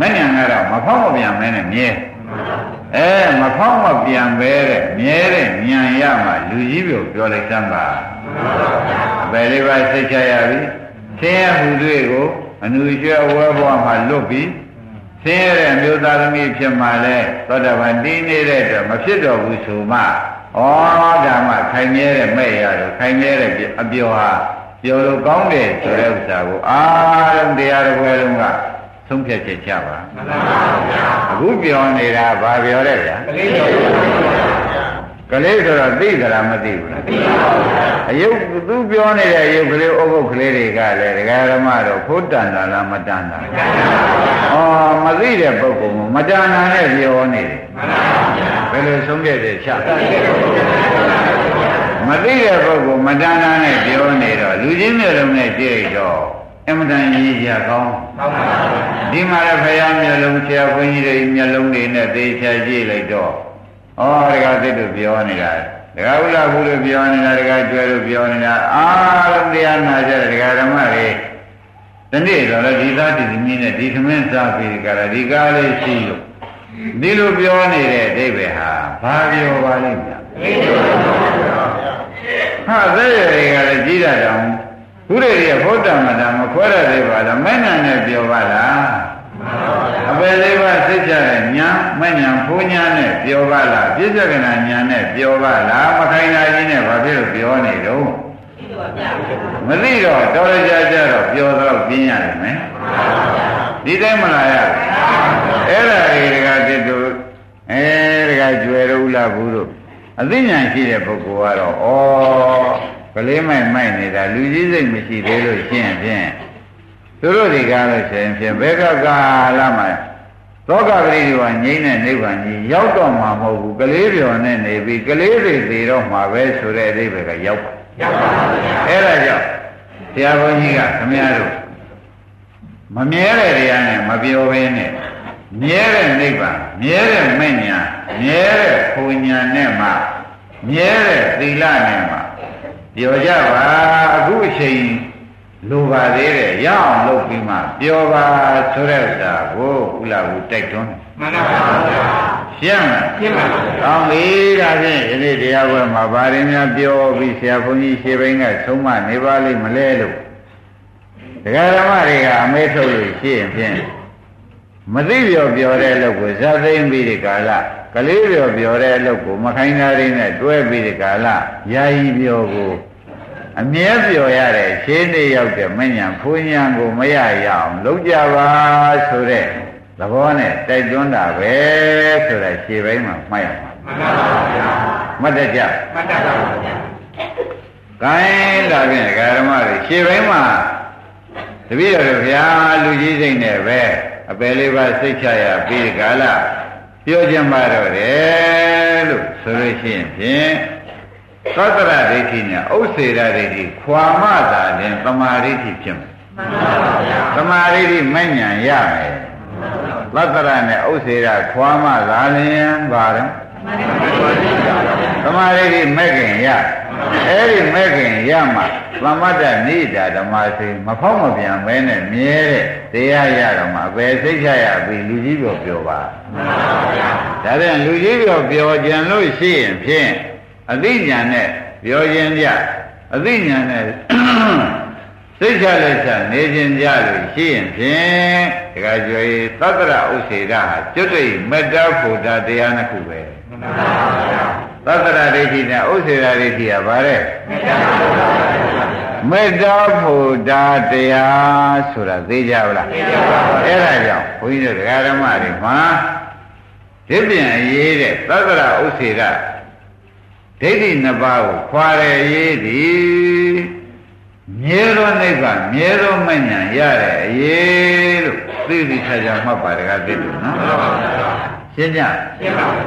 မဉဏ်ကတော့မဖောက်မပြန်ပဲနဲ့မြဲ အဲမဖောက်မပြန်ပဲတဲ့မြဲတဲ့ဉာဏ်ရမှလူကြီးပြောပြောလိုက်စမ်းပါဘယ်လေးပါစိတ်ချရပြီဆင်းရဲမှုတွေကိုအနုကျွဲဝဲဘဝမှာလွတ်ပြီးဆင်းရဲတဲ့မျိုးသားသမီးဖြစ်မှလဲသောတာပန်တည်နေတဲ့အတွက်မဖြစ်တော့ဘူးဆိုမှဩဒါမှခိုင်မြဲတဲ့မဲ့ရတော့ခိုင်မြဲတဲ့အပျော်ဟာပျော်လို့ကောင်းတယ်ဆိုတဲ့ဥစ္စာကိုအာရုံတရားတစ်ပွဲလုံးက ဆုံးဖြတ်ချက်ချပါမှန်ပါဗျာအခုပြောနေတာဘာပြောတဲ့ဗျာကလေးပြောကလေးဆိုတော့သိကြလားမသိဘူးလားသိပါဘူးအယုတ်သူပြောနေတဲ့အယုတ်ကလေးအုပ်ကုတ်ကလေးတွေကလည်းဒကာရမတော့ဖို့တန်တာလားမတန်တာလားဩမသိတဲ့ပုဂ္ဂိုလ်ကမတန်တာနဲ့ပြောနေတယ်ဘယ်လိုဆုံးဖြတ်တယ်ချမသိတဲ့ပုဂ္ဂိုလ်မတန်တာနဲ့ပြောနေတော့လူချင်းမျိုးလုံးနဲ့ကြည့်တော့ အမှန်တန်ရည်ရကောင်းဒီမှာလည်းဖရာမျိုးလုံးဆရာဘုန်းကြီးတွေမျိုးလုံးတွေနဲ့သေချာကြည့်လိုက်တော့ဩဒကာသစ်တို့ပြောနေတာဒကာဥလာဘူးလို့ပြောနေတာဒကာကျွဲလို့ပြောနေတာအာလုံးတရားနာကြတဲ့ဒကာဓမ္မတွေဒီနေ့တော့လေဒီသားဒီသမီးနဲ့ဒီသမင်းစားပြီးကြတာဒီကားလေးရှိလို့ဒီလိုပြောနေတဲ့အဓိပ္ပာယ်ဟာဘာပြောပါလိမ့်မယ်ဟာသက်ရတွေကလည်းကြီးတာတောင် ဘုရားကြီးကဘုဒ္ဓမတာမခွဲရသေးပါလားမဲ့ညာနဲ့ပြောပါလားအပယ်လေးပါးစိတ်ကြတဲ့ညာမဲ့ညာဘုံညာနဲ့ပြောပါလားပြစ္ဆကနာညာနဲ့ပြောပါလားမခိုင်တာကြီးနဲ့ဘာဖြစ်လို့ပြောနေတော့မသိတော့တော်ရကြကြတော့ပြောတော့ပြင်းရတယ်မယ်ဒီတိုင်းမလားရအဲ့ဒါတွေကတည်းကအဲတကကျွယ်တော့လားဘူးတို့အသိဉာဏ်ရှိတဲ့ပုဂ္ဂိုလ်ကတော့ဩ ကလေးမိုက်မိုက်နေတာလူကြီးစိတ်မရှိသေးလို့ရှင်းဖြင့်သူတို့ဒီကားလို့ရှင်ဖြင့်ဘယ်ကကာလမှာသောကပရိဒီဝငြိမ့်တဲ့နိဗ္ဗာန်ကြီးရောက်တော့မှာမဟုတ်ဘူးကလေးပြော်နဲ့နေပြီးကလေးတွေသေတော့မှာပဲဆိုတဲ့အဓိပ္ပာယ်ကရောက်ပါရောက်ပါဘူးအဲ့ဒါကြောင့်ဆရာဘုန်းကြီးကခမည်းတော်မမြဲတဲ့တရားနဲ့မပြောဘဲနဲ့မြဲတဲ့နိဗ္ဗာန်မြဲတဲ့မဉ္ဇဏ်မြဲတဲ့ဘုံညာနဲ့မှမြဲတဲ့သီလနဲ့မှ ပြောကြပါအခုအချိန်လိုပါသေးတယ်ရအောင်လုပ်ပြီးမှပြောပါဆိုတဲ့ဥစ္စာကိုဥလာဘူးတိုက်တွန်းတယ်မှန်ပါပါရှင်းလားရှင်းပါပါကောင်းပြီဒါဖြင့်ဒီနေ့တရားပွဲမှာဗာရင်များပြောပြီးဆရာဘုန်းကြီးရှေးပိုင်းကဆုံးမနေပါလိမ့်မလဲလို့ဒကာဓမ္မတွေကအမဲထုတ်လို့ရှိရင်ဖြင့်မသိပြောပြောတဲ့အလုပ်ကိုဇာသိမ့်ပြီးဒီကာလကလေးပြောပြောတဲ့အလုပ်ကိုမခိုင်းတာရင်းနဲ့တွဲပြီးဒီကာလယာယီပြောကို အမြဲပြောရတဲ့ရှင်းနေရောက်တဲ့မညာဖူးညာကိုမရရအောင်လုပ်ကြပါဆိုတဲ့သဘောနဲ့တိုက်တွန်းတာပဲဆိုတာရှင်းပိုင်းမှာမှတ်ရမှာမှန်ပါဗျာမှတ်တကြမှတ်တတ်ပါဗျာခိုင်းလာဖြင့်ဓမ္မတွေရှင်းပိုင်းမှာတပည့်တော်ဗျာလူကြီးစိတ်နဲ့ပဲအပယ်လေးပါစိတ်ချရပြီးကာလပြောကြမှာတော့တယ်လို့ဆိုလို့ရှိရင်ဖြင့် သတ္တရဒိဋ္ဌိနဲ့ဥစ္စေရဒိဋ္ဌိခွာမှသာရင်သမာဓိဋ္ဌိဖြစ်မယ်မှန်ပါဗျာသမာဓိဋ္ဌိမဉ္ဇဉ်ရမယ်သတ္တရနဲ့ဥစ္စေရခွာမှသာလျင်ပါတော့သမာဓိဋ္ဌိမဲ့ခင်ရအဲ့ဒီမဲ့ခင်ရမှသမတ္တနိဒာဓမ္မစိမဖောက်မပြန်မဲနဲ့မြဲတဲ့တရားရတော့မှပဲစိတ်ချရပြီလူကြီးပြောပြောပါမှန်ပါဗျာဒါပြန်လူကြီးပြောပြောကြံလို့ရှိရင်ဖြင့် အသိဉာဏ်နဲ့ပြောခြင်းကြအသိဉာဏ်နဲ့စိတ်ချလက်ချနေခြင်းကြလို့ရှိရင်ဖြင့်ဒကာကျော်ကြီးသတ္တရဥစေရဟာကျွတ်တိမေတ္တာဖို့တာတရားနှစ်ခုပဲမှန်ပါဗျာသတ္တရဒိဋ္ဌိနဲ့ဥစေရဒိဋ္ဌိကဘာလဲမေတ္တာဖို့တာတရားဆိုတာသိကြပါလားသိကြပါဘူးအဲ့ဒါကြောင့်ဘုန်းကြီးတို့ဒကာဓမ္မတွေမှာဒီပြန်အရေးတဲ့သတ္တရဥစေရ ဒိဋ္ဌိနှစ်ပါးကိုခွာရရေးသည်မြဲသောနိဗ္ဗာန်မြဲသောမဉ္ဇဉ်ရတဲ့အရေးလို့သိသိချာချာမှတ်ပါတကားသိလို့နော်ရှင်းကြရှင်းပါဘူး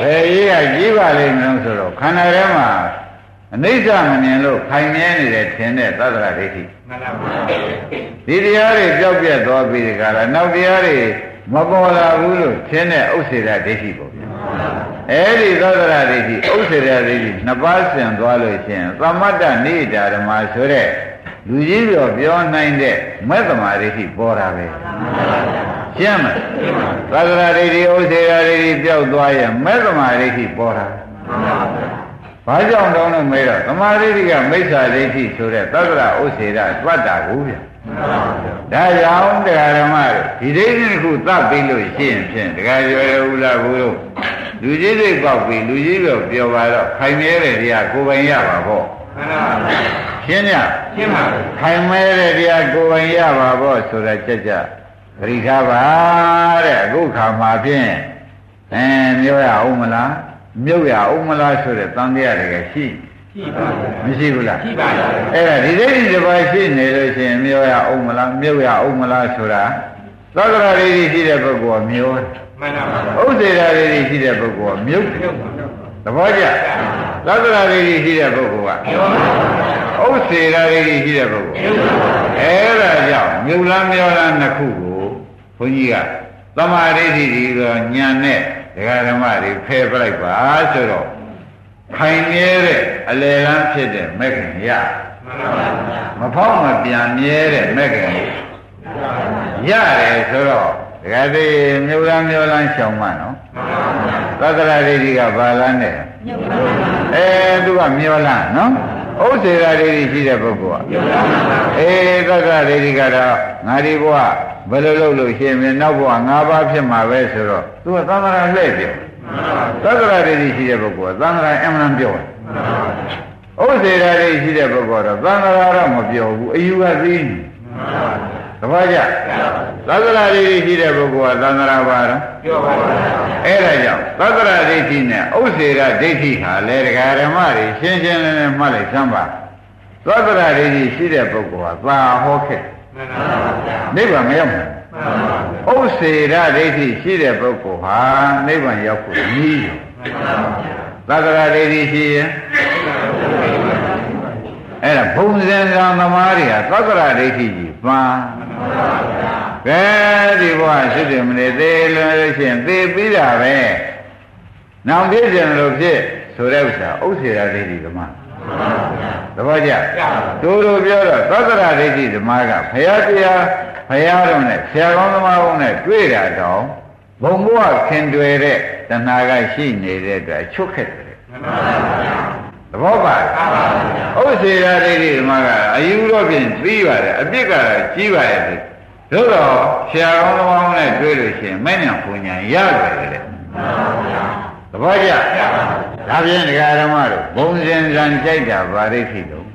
ဘယ်ရေးကကြီးပါလိမ့်မလို့ဆိုတော့ခန္ဓာထဲမှာအနိစ္စမမြင်လို့ခိုင်မြဲနေတဲ့ထင်တဲ့သတ္တရဒိဋ္ဌိမှန်ပါပါဒီတရားတွေကြောက်ပြတ်သွားပြီးဒီကရနောက်တရားတွေမပေါ်လာဘူးလို့ထင်တဲ့ဥစ္စေတဒိဋ္ဌိပေါ့ဗျာ အဲ့ဒီသဒ္ဒရာဒိဋ္ဌိဥစ္စေတဒိဋ္ဌိနှစ်ပါးဆင်သွားလို့ရှင်သမတ္တနိဒာဓမ္မဆိုတဲ့လူကြီးပြောပြောနိုင်တဲ့မဲ့သမာဓိဋ္ဌိပေါ်တာပဲရှင်းမလားသဒ္ဒရာဒိဋ္ဌိဥစ္စေတဒိဋ္ဌိပြောက်သွားရင်မဲ့သမာဓိဋ္ဌိပေါ်တာဘာကြောင့်တောင်းလို့မေးတော့သမာဓိဋ္ဌိကမိစ္ဆာဒိဋ္ဌိဆိုတဲ့သဒ္ဒရာဥစ္စေတသတ္တာကိုဗျ ဒါကြောင့်တရားဓမ္မတို့ဒီဒိဋ္ဌိတစ်ခုသတ်ပြီးလို့ရှိရင်ဖြင့်တရားကျော်ရဦးလားဘုရားလူကြီးစိတ်ပေါက်ပြီးလူကြီးတော့ပြောပါတော့ခိုင်မြဲတဲ့တရားကိုယ်ပိုင်ရပါပေါ့မှန်ပါဗျာရှင်းညရှင်းပါပြီခိုင်မြဲတဲ့တရားကိုယ်ပိုင်ရပါပေါ့ဆိုတာကြက်ကြပရိခါပါတဲ့အခုခါမှာဖြင့်အဲမျိုးရအောင်မလားမြုပ်ရအောင်မလားဆိုတဲ့တန်တရားတွေကရှိရှိပါဘူး မရှိဘူးလားရှိပါဘူးအဲ့ဒါဒီဒိဋ္ဌိတစ်ပါးရှိနေလို့ရှိရင်မျိုးရအောင်မလားမြုပ်ရအောင်မလားဆိုတာသက္ကရာဒိဋ္ဌိရှိတဲ့ပုဂ္ဂိုလ်ကမျိုးမှန်ပါပါဥစ္စေရာဒိဋ္ဌိရှိတဲ့ပုဂ္ဂိုလ်ကမြုပ်သဘောကျသက္ကရာဒိဋ္ဌိရှိတဲ့ပုဂ္ဂိုလ်ကဥစ္စေရာဒိဋ္ဌိရှိတဲ့ပုဂ္ဂိုလ်အဲ့ဒါကြောင့်မြုပ်လားမျောလားနှစ်ခုကိုဘုန်းကြီးကသမာဓိဋ္ဌိဒီတော့ညံနဲ့ဒကာဓမ္မတွေဖယ်ပလိုက်ပါဆိုတော့ ခိုင်မြဲတဲ့အလယ်လန်းဖြစ်တဲ့မက္ခင်ရမဖောက်မပြန်မြဲတဲ့မက္ခင်ရတယ်ဆိုတော့ဒကာသေးမြို့လန်းမြို့လန်းရှောင်မနော်သတ္တရာဒိဋ္ဌိကဘာလန်းနဲ့အဲသူကမြို့လန်းနော်ဥစ္စေရာဒိဋ္ဌိရှိတဲ့ပုဂ္ဂိုလ်ကအေးသတ္တရာဒိဋ္ဌိကတော့ငါဒီဘဝဘယ်လိုလုပ်လို့ရှိရင်နောက်ဘဝ၅ပါးဖြစ်မှာပဲဆိုတော့သူကသံဃာလှည့်ပြော သက္ကရာဒိဋ္ဌိရှိတဲ့ပုဂ္ဂိုလ်ကသံဃာအမှန်ပြောတယ်ဥစ္စေရာဒိဋ္ဌိရှိတဲ့ပုဂ္ဂိုလ်တော့သံဃာတော့မပြောဘူးအယူကသိနေသဘောကျသက္ကရာဒိဋ္ဌိရှိတဲ့ပုဂ္ဂိုလ်ကသံဃာပါတော့ပြောပါဘူးအဲ့ဒါကြောင့်သက္ကရာဒိဋ္ဌိနဲ့ဥစ္စေရာဒိဋ္ဌိဟာလေဒကာဓမ္မတွေရှင်းရှင်းလင်းလင်းမှတ်လိုက်သမ်းပါသက္ကရာဒိဋ္ဌိရှိတဲ့ပုဂ္ဂိုလ်ကသာဟောခဲ့နိဗ္ဗာန်မရောက်ဘူး ဥစ္စေရဒိဋ္ဌိရှိတဲ့ပုဂ္ဂိုလ်ဟာနိဗ္ဗာန်ရောက်ဖို့နီးတယ်သက္ကရာဒိဋ္ဌိရှိရင်အဲ့ဒါဘုံဇင်ကံသမားတွေကသက္ကရာဒိဋ္ဌိကြီးပန်းကဲဒီဘဝရှိတယ်မနေသေးလို့ရှိရင်သေပြီးတာပဲနောင်ဖြစ်ကြလို့ဖြစ်ဆိုတဲ့ဥစ္စာဥစ္စေရဒိဋ္ဌိဓမ္မသဘောကျတို့တို့ပြောတော့သက္ကရာဒိဋ္ဌိဓမ္မကဘုရားတရား ဘုရားတော်နဲ့ဆရာကောင်းသမားကောင်းနဲ့တွေ့တာတော့ဘုံဘဝခင်တွေ့တဲ့တဏှာကရှိနေတဲ့အတွက်ချွတ်ခက်တယ်သဘောပါဥစ္စေရာဒိဋ္ဌိဓမ္မကအယူတော့ဖြင့်ပြီးပါတယ်အပြစ်ကတော့ကြီးပါရဲ့သို့တော့ဆရာကောင်းသမားကောင်းနဲ့တွေ့လို့ရှိရင်မဲ့ညာပူညာရတယ်လေသဘောကျဒါဖြင့်ဒကာဓမ္မတို့ဘုံစင်စံကြိုက်တာဗာဒိဋ္ဌိတို့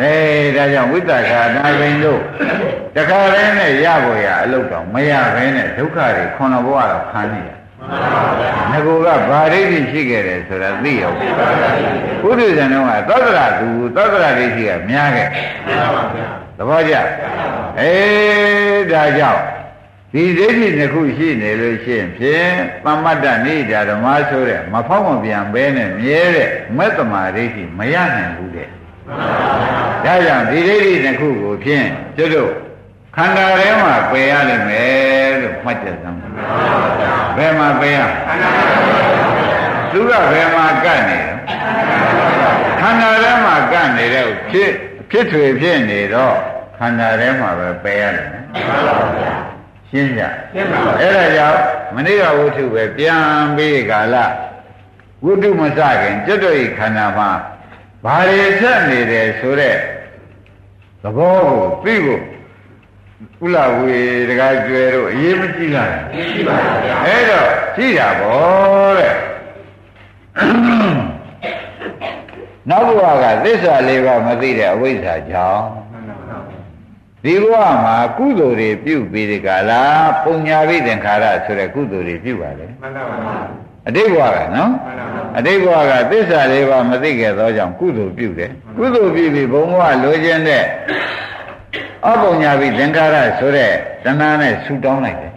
အဲဒါကြောင့်ဝိတ္တခာနာပိန်တို့တခါတည်းနဲ့ရဖို့ရအလုတ်တော့မရဘဲနဲ့ဒုက္ခတွေခုနဘဝတော့ခံနေရငကူကဗာဒိဋ္ဌိရှိခဲ့တယ်ဆိုတာသိရောဘုဒ္ဓဇန်တော်ကသောတရသူသောတရဒိဋ္ဌိကများခဲ့သဘောကျအေးဒါကြောင့်ဒီဒိဋ္ဌိနှစ်ခုရှိနေလို့ရှိရင်ဖြင့်သမ္မတ္တနေတာဓမ္မဆိုတဲ့မဖောက်မပြန်ဘဲနဲ့မြဲတဲ့မက်တမာဒိဋ္ဌိမရနိုင်ဘူးတဲ့ ဒါကြောင့်ဒီဒိဋ္ဌိနှစ်ခုကိုဖြင့်ကျွတ်တို့ခန္ဓာထဲမှာပယ်ရလိမ့်မယ်လို့မှတ်ကြစမ်းဘယ်မှာပယ်ရသူကဘယ်မှာကပ်နေလဲခန္ဓာထဲမှာကပ်နေတဲ့ဖြစ်ဖြစ်ထွေဖြစ်နေတော့ခန္ဓာထဲမှာပဲပယ်ရတယ်ရှင်းကြအဲ့ဒါကြောင့်မနေ့ကဝုထုပဲပြန်ပြီးကာလဝုထုမစခင်ကျွတ်တို့ဤခန္ဓာမှာ ဘာတွေဆက်နေတယ်ဆိုတဲ့သဘောကိုသိဖို့ကုလဝေတကားကျွဲတို့အရေးမကြည့်လားကြည့်ပါဗျာအဲ့တော့ကြည့်တာဗောတဲ့နောက်ဘဝကသစ္စာလေးပါးမသိတဲ့အဝိဇ္ဇာကြောင့်ဒီဘဝမှာကုသိုလ်တွေပြုပြီးဒီကလာပုံညာပိသင်္ခါရဆိုတဲ့ကုသိုလ်တွေပြုပါလေမှန်ပါပါ အတိတ်ဘဝကနော်အတိတ်ဘဝကသစ္စာလေးပါးမသိခဲ့သောကြောင့်ကုသိုလ်ပြုတယ်ကုသိုလ်ပြုပြီးဘုံဘဝလိုချင်တဲ့အပုံညာပိသင်္ခါရဆိုတဲ့တဏှာနဲ့ဆူတောင်းလိုက်တယ်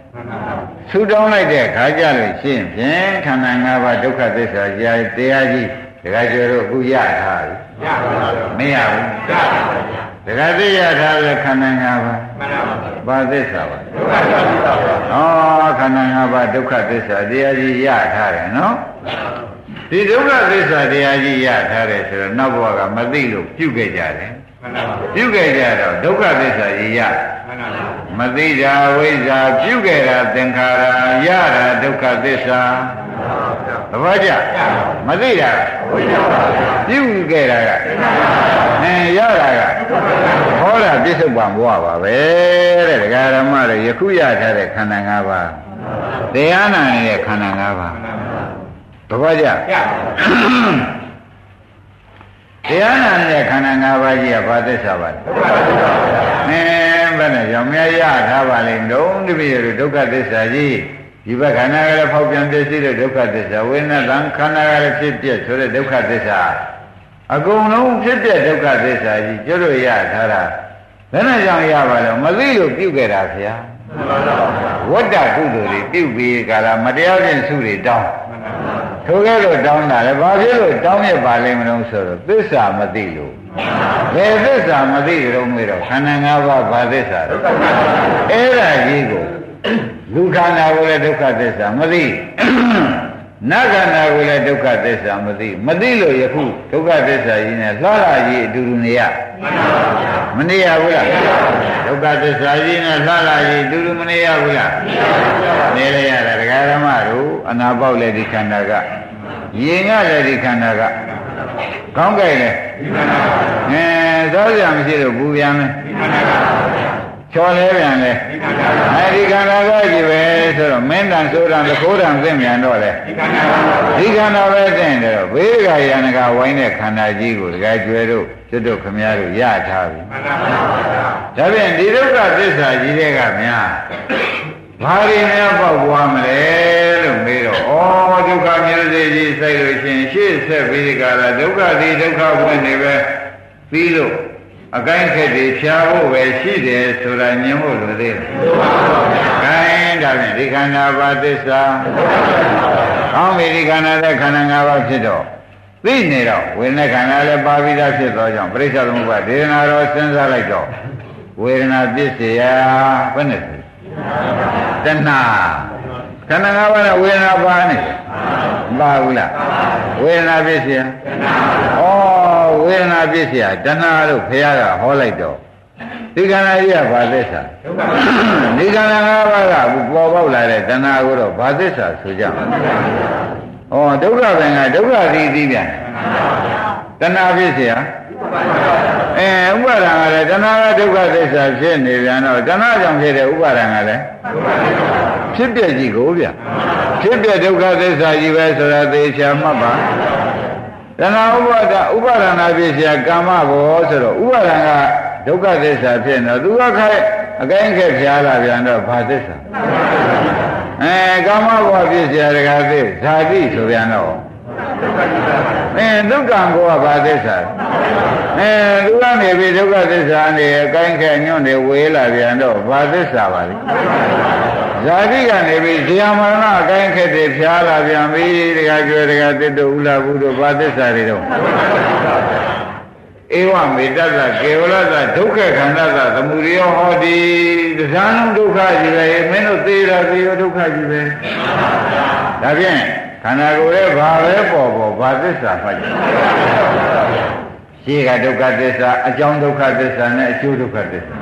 ဆူတောင်းလိုက်တဲ့ခါကြလို့ရှင်းဖြင့်ခန္ဓာ၅ပါးဒုက္ခသစ္စာတရားတရားကြီးဒကာကျော်တို့အခုရထားပြီရပါဘူးမရဘူးရပါဘူး ဒကာသိရထားတဲ့ခန္ဓာ၅ပါးမှန်ပါပါဘာသစ္စာပါဒုက္ခသစ္စာပါဩခန္ဓာ၅ပါးဒုက္ခသစ္စာတရားကြီးရထားတယ်နော်ဒီဒုက္ခသစ္စာတရားကြီးရထားတယ်ဆိုတော့နောက်ဘဝကမသိလို့ပြုခဲ့ကြတယ်ပြုခဲ့ကြတော့ဒုက္ခသစ္စာကြီးရမသိတာဝိဇ္ဇာပြုခဲ့တာသင်္ခါရရတာဒုက္ခသစ္စာ သဘောကျမသိတာပြုခဲ့တာကအဲရတာကဟောတာပြစ္ဆုတ်ပံဘဝပါပဲတဲ့ဒကာရမတွေယခုရထားတဲ့ခန္ဓာ၅ပါးတရားနာနေတဲ့ခန္ဓာ၅ပါးသဘောကျတရားနာတဲ့ခန္ဓာ၅ပါးကြီးကဘာသစ္စာပါလဲ။အဲဘယ်နဲ့ကြောင့်မြတ်ရထားပါလိမ့်မလို့တပည့်ရဒုက္ခသစ္စာကြီး ဒီဘက်ခန္ဓာကလည်းဖောက်ပြန်ပြည့်စည်တဲ့ဒုက္ခသစ္စာဝိညာဉ်တန်ခန္ဓာကလည်းဖြစ်ပြဆိုတဲ့ဒုက္ခသစ္စာအကုန်လုံးဖြစ်ပြဒုက္ခသစ္စာကြီးကျွတ်လို့ရထားတာဘယ်နဲ့ကြောင့်ရပါလဲမသိလို့ပြုခဲ့တာဗျာဝတ္တကုသိုလ်တွေပြုပြီးကြလားမတရားခြင်းစုတွေတောင်းထိုကဲ့သို့တောင်းတာလေဘာဖြစ်လို့တောင်းရပါလိမ့်မလို့ဆိုတော့သစ္စာမသိလို့ဘယ်သစ္စာမသိကြုံမေးတော့ခန္ဓာ၅ပါးဘာသစ္စာလဲအဲ့ဒါကြီးကို လူခန္ဓာကိုလည်းဒုက္ခသစ္စာမသိနတ်ခန္ဓာကိုလည်းဒုက္ခသစ္စာမသိမသိလို့ယခုဒုက္ခသစ္စာကြီးနဲ့လှလာကြီးအတူတူနေရမနေရဘူးလားဒုက္ခသစ္စာကြီးနဲ့လှလာကြီးအတူတူမနေရဘူးလားနေရရတာဒကာဓမ္မတို့အနာပေါက်လည်းဒီခန္ဓာကရင်ကလည်းဒီခန္ဓာကကောင်းကြိုက်လေအဲသောကြမရှိလို့ပူပြန်မယ် ချော်လဲပြန်လဲအဲဒီခန္ဓာကကြီးပဲဆိုတော့မင်းတန်ဆိုးတန်သခိုးတန်သိမြန်တော့လေဒီခန္ဓာပဲသိတယ်တော့ဘေးကယန္ကဝိုင်းတဲ့ခန္ဓာကြီးကိုတကယ်ကျွဲတို့ကျွတ်တို့ခမည်းတော်ရထားပြီဒါဖြင့်ဒီဒုက္ခသစ္စာကြီးတဲ့ကများဘာတွေများပေါက်ပွားမလဲလို့မေးတော့ဩဒုက္ခမျိုးစေ့ကြီးစိုက်လို့ရှင်ရှေ့ဆက်ပြီးဒီကလာဒုက္ခဒီဒုက္ခဝင်နေပဲပြီးလို့ အကိုင်းခက်တွေဖြာဖို့ပဲရှိတယ်ဆိုတာမြင်ဖို့လိုသေးတယ်။ခိုင်းဒါဖြင့်ဒီခန္ဓာပါသစ္စာကောင်းပြီဒီခန္ဓာတဲ့ခန္ဓာ၅ပါးဖြစ်တော့သိနေတော့ဝေဒနာခန္ဓာလည်းပါပြီးသားဖြစ်သောကြောင့်ပြိဿသမုပ္ပါဒေနာတော်စဉ်းစားလိုက်တော့ဝေဒနာပစ္စယဘယ်နဲ့တဏှာခန္ဓာ၅ပါးနဲ့ဝေဒနာပါနေမပါဘူးလားဝေဒနာပစ္စယတဏှာဩ ဝေဒနာပစ္စယတဏှာလို့ဘုရားကဟောလိုက်တော့ဒီခန္ဓာကြီးကဘာသစ္စာဒီခန္ဓာ၅ပါးကပေါ်ပေါက်လာတဲ့တဏှာကိုတော့ဘာသစ္စာဆိုကြမှာဩဒုက္ခဘင်ကဒုက္ခသီးသီးပြန်တဏှာပစ္စယအဲဥပါဒံကလည်းတဏှာကဒုက္ခသစ္စာဖြစ်နေပြန်တော့တဏှာကြောင့်ဖြစ်တဲ့ဥပါဒံကလည်းဖြစ်ပြကြီးကိုဗျဖြစ်ပြဒုက္ခသစ္စာကြီးပဲဆိုတာသေချာမှတ်ပါ တဏှာဥပါဒဥပါဒနာဖြစ်เสียကာမဘောဆိုတော့ဥပါဒံကဒုက္ခသစ္စာဖြစ်နေတော့သူကခိုက်အကိုင်းခက်ဖြားလာပြန်တော့ဘာသစ္စာအဲကာမဘောဖြစ်เสียတကားသိဇာတိဆိုပြန်တော့ အင်းဒုက္ခကိုကဘာသစ္စာအဲသူကနေပြီးဒုက္ခသစ္စာနေအကိုင်းခဲညွန့်နေဝေးလာပြန်တော့ဘာသစ္စာပါလဲဇာတိကနေပြီးဇေယမရဏအကိုင်းခက်တွေဖျားလာပြန်ပြီတခါကျွဲတခါတစ်တို့ဥလာဘူးတို့ဘာသစ္စာတွေတော့ဧဝမေတ္တသကေဝလသဒုက္ခခန္ဓာသသမုဒယောဟောတိတရားလုံးဒုက္ခကြီးပဲမင်းတို့သေတာသေရောဒုက္ခကြီးပဲဒါဖြင့် ခန္ဓာကိုယ်ရဲ့ဘာပဲပေါ်ပေါ်ဘာသစ္စာမှတ်ကြရှိကဒုက္ခသစ္စာအကြောင်းဒုက္ခသစ္စာနဲ့အကျိုးဒုက္ခသစ္စာ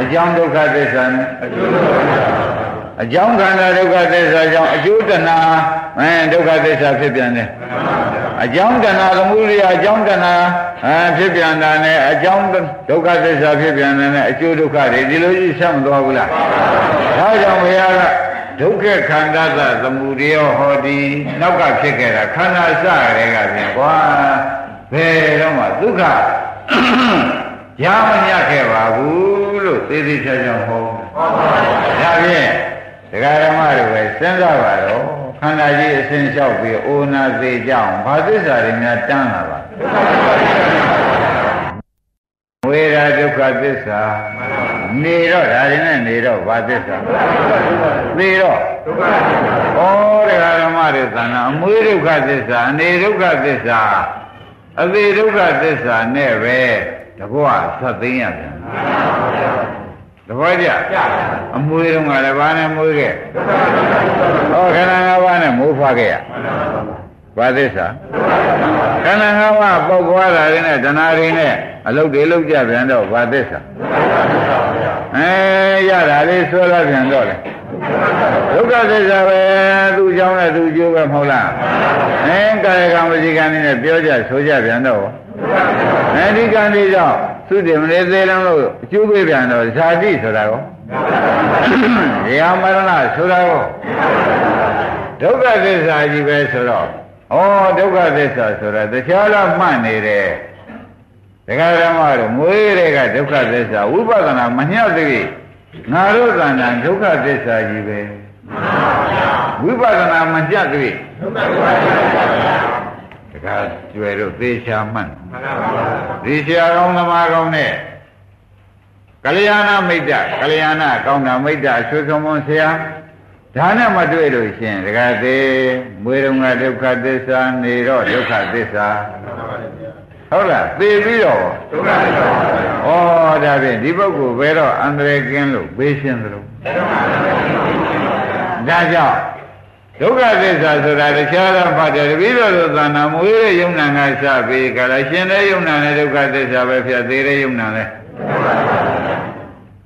အကြောင်းဒုက္ခသစ္စာနဲ့အကျိုးဒုက္ခသစ္စာအကြောင်းခန္ဓာဒုက္ခသစ္စာကြောင့်အကျိုးတဏှာအဲဒုက္ခသစ္စာဖြစ်ပြန်တယ်အကြောင်းတဏှာသမုဒိယအကြောင်းတဏှာအဲဖြစ်ပြန်တာနဲ့အကြောင်းဒုက္ခသစ္စာဖြစ်ပြန်တယ်နဲ့အကျိုးဒုက္ခတွေဒီလိုကြီးဆက်မသွားဘူးလားဒါကြောင့်ဘုရားက ဒုက္ခခန္ဓာသသမုဒိယဟောဒီနောက်ကဖြစ်ခဲ့တာခန္ဓာစရဲကပြန်ကွာဘယ်တော့မှဒုက္ခရမညခဲ့ပါဘူးလို့သေသေးချာချာဟောဒါဖြင့်ဒကာဓမ္မတွေပဲစဉ်းစားပါတော့ခန္ဓာကြီးအစဉ်လျှောက်ပြီးအိုနာသေးကြအောင်ဘာသစ္စာတွေများတန်းလာပါ ဝေရာဒုက္ခသစ္စာနေတော့ဒါတွေနဲ့နေတော့ဘာသစ္စာနေတော့ဒုက္ခဩတရားဓမ္မတွေသံဃာအမွေးဒုက္ခသစ္စာအနေဒုက္ခသစ္စာအသေးဒုက္ခသစ္စာနဲ့ပဲတကွာဆက်သိမ်းရပြန်တပည့်ကြအမွေးတော့ကလည်းဘာနဲ့မွေးခဲ့ဟောခန္ဓာ၅ပါးနဲ့မိုးဖွားခဲ့ရ ဘာသစ္စာခန္ဓာ၅ပါးပုတ်သွားတာတွေနဲ့တဏှာတွေနဲ့အလုတ်တွေလုတ်ကြပြန်တော့ဘာသစ္စာအဲရတာလေးဆွဲလာပြန်တော့လေဒုက္ခသစ္စာပဲသူ့ကြောင့်နဲ့သူ့ကျိုးပဲမဟုတ်လားအဲကာယကံဝစီကံနဲ့ပြောကြဆိုကြပြန်တော့အဲဒီကံလေးကြောင့်သုတေမလေးသေးလုံးလို့အကျိုးပေးပြန်တော့ဇာတိဆိုတာကောရာမရဏဆိုတာကောဒုက္ခသစ္စာကြီးပဲဆိုတော့ ဩဒုက္ခသစ္စာဆိုတာတခြားလားမှတ်နေတယ်ဒကာဓမ္မတို့မွေးတွေကဒုက္ခသစ္စာဝိပဿနာမညှပ်သေးငါတို့ကံတန်ဒုက္ခသစ္စာကြီးပဲဝိပဿနာမညှပ်သေးဒုက္ခသစ္စာတခါကျွယ်တို့သေချာမှန်သေချာကောင်းသမားကောင်းနဲ့ကလျာဏမိတ်တကလျာဏကောင်းတာမိတ်တအဆွေဆုံးမဆရာ ဒါနဲ့မတွေ့လို့ရှင်တခါသေးမွေးတုံကဒုက္ခသစ္စာနေတော့ဒုက္ခသစ္စာဟုတ်လားသိပြီးတော့ဒုက္ခသစ္စာဩဒါဖြင့်ဒီပုဂ္ဂိုလ်ဘယ်တော့အန္တရာယ်ကင်းလို့ဘေးရှင်းသလိုဒါကြောင့်ဒုက္ခသစ္စာဆိုတာတခြားတော့ဖတ်တယ်တပည့်တော်တို့သာနာမွေးတဲ့ယုံနာငါစပြီးကြလားရှင်တဲ့ယုံနာနဲ့ဒုက္ခသစ္စာပဲဖြစ်သေးတဲ့ယုံနာလဲ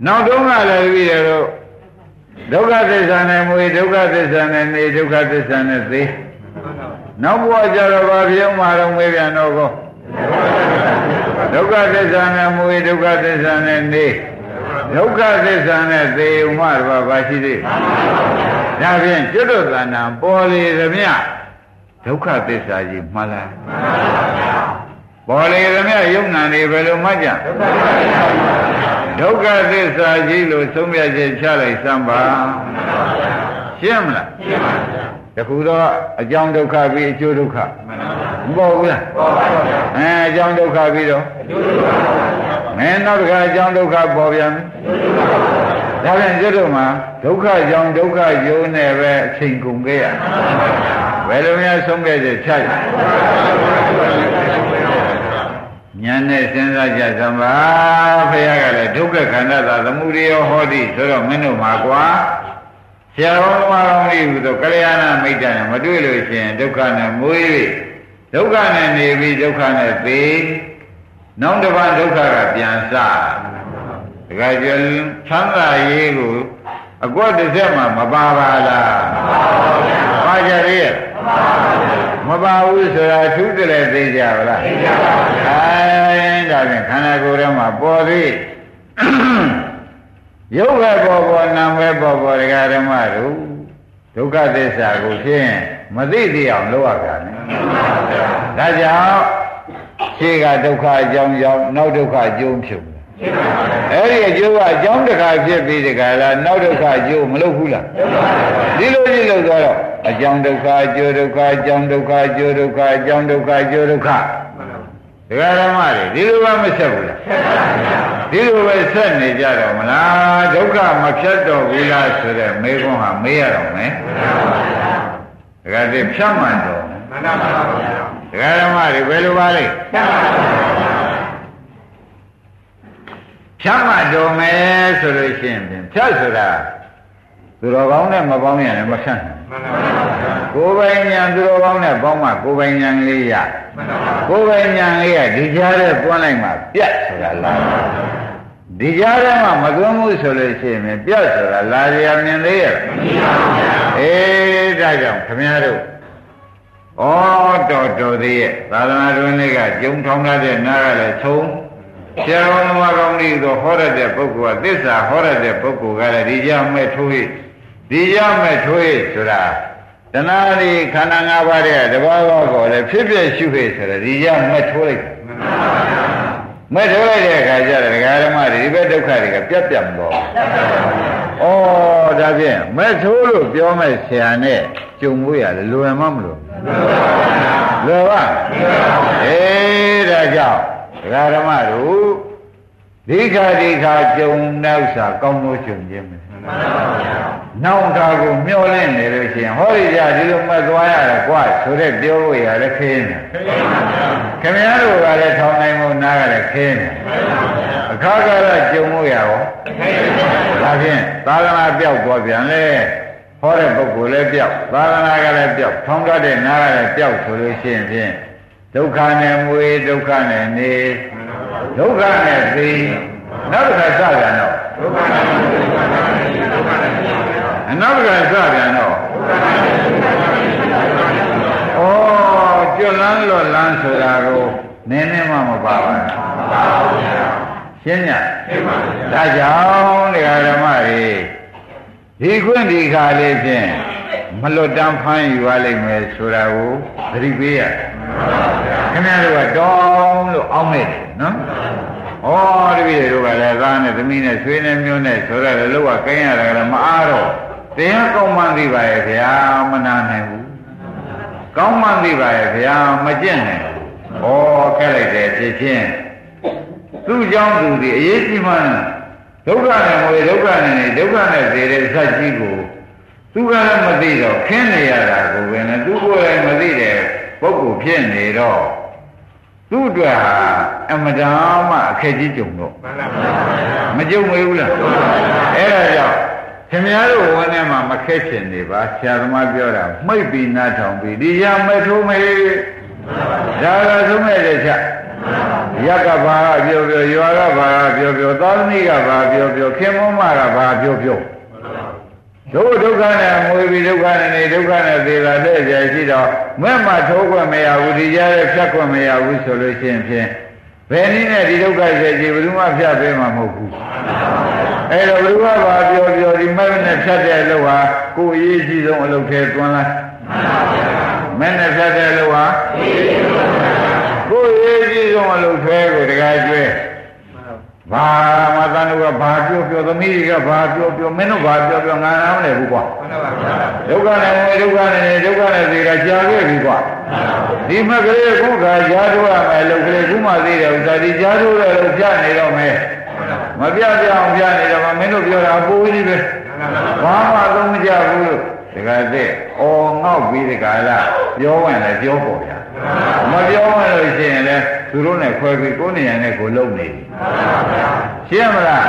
နောက်တုန်းကလည်းတပည့်တော် ဒုက္ခသစ္စာနဲ့မွေဒုက္ခသစ္စာနဲ့နေဒုက္ခသစ္စာနဲ့သိနောက်ဘဝကျတော့ဘာဖြစ်မှတော့မေးပြန်တော့ကောဒုက္ခသစ္စာနဲ့မွေဒုက္ခသစ္စာနဲ့နေဒုက္ခသစ္စာနဲ့သေဥမှတော့ဘာရှိသေးဒါဖြင့်ကျွတ်တော်သဏ္ဍာန်ပေါ်လေသမျှဒုက္ခသစ္စာကြီးမှန်လားပေါ်လေသမျှယုံနာနေဘယ်လိုမှကြဒုက္ခသစ္စာကြီး လို့သုံးပြချက်ချလိုက်စမ်းပါရှင်းမလားရှင်းပါဗျာတခုတော့အကြောင်းဒုက္ခပြီးအကျိုးဒုက္ခမပေါ်ဘူးလားပေါ်ပါဗျာအဲအကြောင်းဒုက္ခပြီးတော့အကျိုးဒုက္ခမင်းနောက်တစ်ခါအကြောင်းဒုက္ခပေါ်ပြန်ပြီဒါပြန်ကျွတ်တော့မှာဒုက္ခကြောင့်ဒုက္ခယုံနေပဲအချိန်ကုန်ခဲ့ရဘယ်လိုများဆုံးခဲ့ချက်ချရ ညာနဲ့စဉ်းစားကြသမားဖခင်ကလည်းဒုက္ခခန္ဓာသာသမုဒယဟောတိဆိုတော့မင်းတို့မှာကွာဆရာတော်မှာကောင်းပြီဟူသောကလျာဏမိတ်တနဲ့မတွေ့လို့ရှိရင်ဒုက္ခနဲ့မွေး၍ဒုက္ခနဲ့နေပြီးဒုက္ခနဲ့သေနောက်တစ်ပါးဒုက္ခကပြန်စတခါကျချမ်းသာရေးကိုအကွက်တစ်ဆက်မှမပါပါလားမပါပါဘူး။ပါကြရဲ့မပါ ဘူးဆိုတာထူးတယ်သိကြပါလားသိကြပါဘူး။အဲဒါဖြင့်ခန္ဓာကိုယ်ထဲမှာပေါ်သေးရုပ်ပဲပေါ်ပေါ်နာမ်ပဲပေါ်ပေါ်ဒကာဓမ္မတို့ဒုက္ခသစ္စာကိုဖြင့်မသိသိအောင်လုပ်ရတာနဲ့ဒါကြောင့်ရှေ့ကဒုက္ခအကြောင်းကြောင့်နောက်ဒုက္ခအကျိုးဖြစ်အဲ့ဒီအကျိုးကအကြောင်းတစ်ခါဖြစ်ပြီးတခါလားနောက်ဒုက္ခအကျိုးမလုပ်ဘူးလားဒီလိုကြီးလုပ်သွားတော့ အကြောင်းဒုက္ခအကျိုးဒုက္ခအကြောင်းဒုက္ခအကျိုးဒုက္ခအကြောင်းဒုက္ခအကျိုးဒုက္ခဒကာဓမ္မတွေဒီလိုပဲမဆက်ဘူးလားဒီလိုပဲဆက်နေကြတော့မလားဒုက္ခမဖြတ်တော့ဘူးလားဆိုတဲ့မေခွန်းဟာမေးရတော့မယ်ဒကာတွေဖြတ်မှန်တော့မှန်ပါပါဘုရားဒကာဓမ္မတွေဘယ်လိုပါလဲဖြတ်မှန်ပါဖြတ်မှတော်မယ်ဆိုလို့ရှိရင်ဖြတ်ဆိုတာ သူတော်ကောင်းနဲ့မပေါင်းရင်လည်းမဖြတ်နိုင်မှန်ပါပါကိုယ်ပိုင်ညာသူတော်ကောင်းနဲ့ပေါင်းမှကိုယ်ပိုင်ညာလေးရမှန်ပါပါကိုယ်ပိုင်ညာလေးကဒီကြားထဲပွန်းလိုက်မှပြတ်ဆိုတာလားဒီကြားထဲမှာမသွန်းမှုဆိုလို့ရှိရင်ပြတ်ဆိုတာလာရမြင်သေးရဲ့မမြင်ပါဘူးအေးဒါကြောင့်ခမည်းတော်ဩတော်တော်သေးရဲ့သာသနာ့တွင်လေးကကြုံထောင်းတဲ့နားကလည်းသုံးဆရာတော်မကောင်းကြီးဆိုဟောရတဲ့ပုဂ္ဂိုလ်ကသစ္စာဟောရတဲ့ပုဂ္ဂိုလ်ကလည်းဒီကြမဲ့ထိုးဟိ ဒီကြမဲ့ထိုးဟိဆိုတာတဏှာဒီခန္ဓာ၅ပါးတဲ့တဘာဝကိုလည်းဖြစ်ဖြစ်ရှုဟိဆိုတော့ဒီကြမဲ့ထိုးလိုက်မဲ့ထိုးလိုက်တဲ့အခါကျတော့ဒကာဓမ္မတွေဒီဘက်ဒုက္ခတွေကပြတ်ပြတ်မပေါ်ဩဒါဖြင့်မဲ့ထိုးလို့ပြောမဲ့ဆရာနဲ့ကြုံမှုရလေလွယ်မမလို့လွယ်ပါအေးဒါကြောင့်ဒကာဓမ္မတို့ဒီခါဒီခါကြုံနောက်စာကောင်းလို့ကြုံခြင်းမ ယ်နောက်တာကိုမျောလင့်နေလို့ရှိရင်ဟောဒီကြဒီလိုမှတ်သွားရတယ်ကွာဆိုတဲ့ပြောလို့ရလည်းခင်းတယ်ခင်ဗျားတို့ကလည်းထောင်နိုင်မို့နားကလည်းခင်းတယ်အခါကလည်းကြုံလို့ရရောဒါဖြင့်သာသနာပြောက်သွားပြန်လေဟောတဲ့ပုဂ္ဂိုလ်လည်းပြောက်သာသနာကလည်းပြောက်ထောင်တတ်တဲ့နားကလည်းပြောက်ဆိုလို့ရှိရင်ဖြင့်ဒုက္ခနဲ့မွေဒုက္ခနဲ့နေဒုက္ခနဲ့သိနောက်တစ်ခါစပြန်တော့ဒုက္ခနဲ့မွေဒုက္ခနဲ့နေဒုက္ခနဲ့သိ အနောက်တစ်ခါစပြန်တော့ဩကျွလန်းလွတ်လန်းဆိုတာကိုနည်းနည်းမှမပါပါဘူးမပါဘူးရှင်းညရှင်းပါဗျာဒါကြောင့်တရားဓမ္မတွေဒီခွင့်ဒီခါလေးဖြင့်မလွတ်တမ်းဖမ်းယူရလိမ့်မယ်ဆိုတာကိုသတိပေးရခင်ဗျားတို့ကတောင်းလို့အောင်းနေတယ်နော်ဩတပည့်တို့ကလည်းသားနဲ့သမီးနဲ့ဆွေးနဲ့မျိုးနဲ့ဆိုတော့လည်းလောကကိန်းရတာကလည်းမအားတော့ တရားကောင်းမှန်းသိပါရဲ့ဗျာမနာနိုင်ဘူးကောင်းမှန်းသိပါရဲ့ဗျာမကျင့်နိုင်ဘူးဩခက်လိုက်တယ်ဖြစ်ချင်းသူ့ကြောင့်သူဒီအရေးကြီးမှန်းဒုက္ခနဲ့ငွေဒုက္ခနဲ့နေဒုက္ခနဲ့သေတဲ့စက်ကြီးကိုသူကလည်းမသိတော့ခင်းနေရတာကိုပဲနဲ့သူကိုယ်လည်းမသိတဲ့ပုဂ္ဂိုလ်ဖြစ်နေတော့သူ့အတွက်ဟာအမတန်မှအခက်ကြီးကြုံတော့မကြုံမေဘူးလားအဲ့ဒါကြောင့် ခင်ဗျားတို့ဝန်းထဲမှာမခက်ချင်နေပါဆရာသမားပြောတာမှိတ်ပြီးနားထောင်ပြီးဒီရမဲ့ထိုးမေဒါကသုံးမဲ့တဲ့ချက်ရက်ကဘာကပြောပြောရွာကဘာကပြောပြောသာသမီကဘာပြောပြောခင်မမကဘာပြောပြောဒုဒုက္ခနဲ့ငွေပြီးဒုက္ခနဲ့နေဒုက္ခနဲ့သေတာတဲ့ကြရှိတော့မဲ့မှထိုးခွင့်မရဘူးဒီကြားရဲ့ဖြတ်ခွင့်မရဘူးဆိုလို့ရှိရင်ဖြင့်ဘယ်နည်းနဲ့ဒီဒုက္ခရဲ့ကြီးဘယ်သူမှဖြတ်ပေးမှာမဟုတ်ဘူး အဲ့တော့ဘယ်သူကဘာပြောပြောဒီမဲ့နဲ့ဖြတ်တဲ့အလုပ်ဟာကိုယ်အရေးကြီးဆုံးအလုပ်ထဲသွန်းလားမဲ့နဲ့ဖြတ်တဲ့အလုပ်ဟာကိုယ်အရေးကြီးဆုံးအလုပ်ထဲကိုတခါကျွဲဘာမသန်တို့ကဘာပြောပြောသမီးတွေကဘာပြောပြောမင်းတို့ဘာပြောပြောငါနားမလဲဘူးကွာဒုက္ခနဲ့ငွေဒုက္ခနဲ့ဒုက္ခနဲ့သေတာကြာခဲ့ပြီကွာဒီမကလေးခုခါကြားထုတ်ရမယ်လို့ကလေးခုမှသိတယ်ဥစ္စာဒီကြားထုတ်တယ်လို့ပြနေတော့မယ် မပြပြအောင်ပြနေတော့မင်းတို့ပြောတာအပူကြီးပဲဘာမှသုံးမကြဘူးလို့တခါတည်းအော်ငေါက်ပြီးဒီကလာပြောဝင်လည်းပြောပေါ်ဗျာမပြောဝင်လို့ရှိရင်လည်းသူတို့နဲ့ခွဲပြီးကိုယ်နေရာနဲ့ကိုလုံနေပြီရှင်းမလား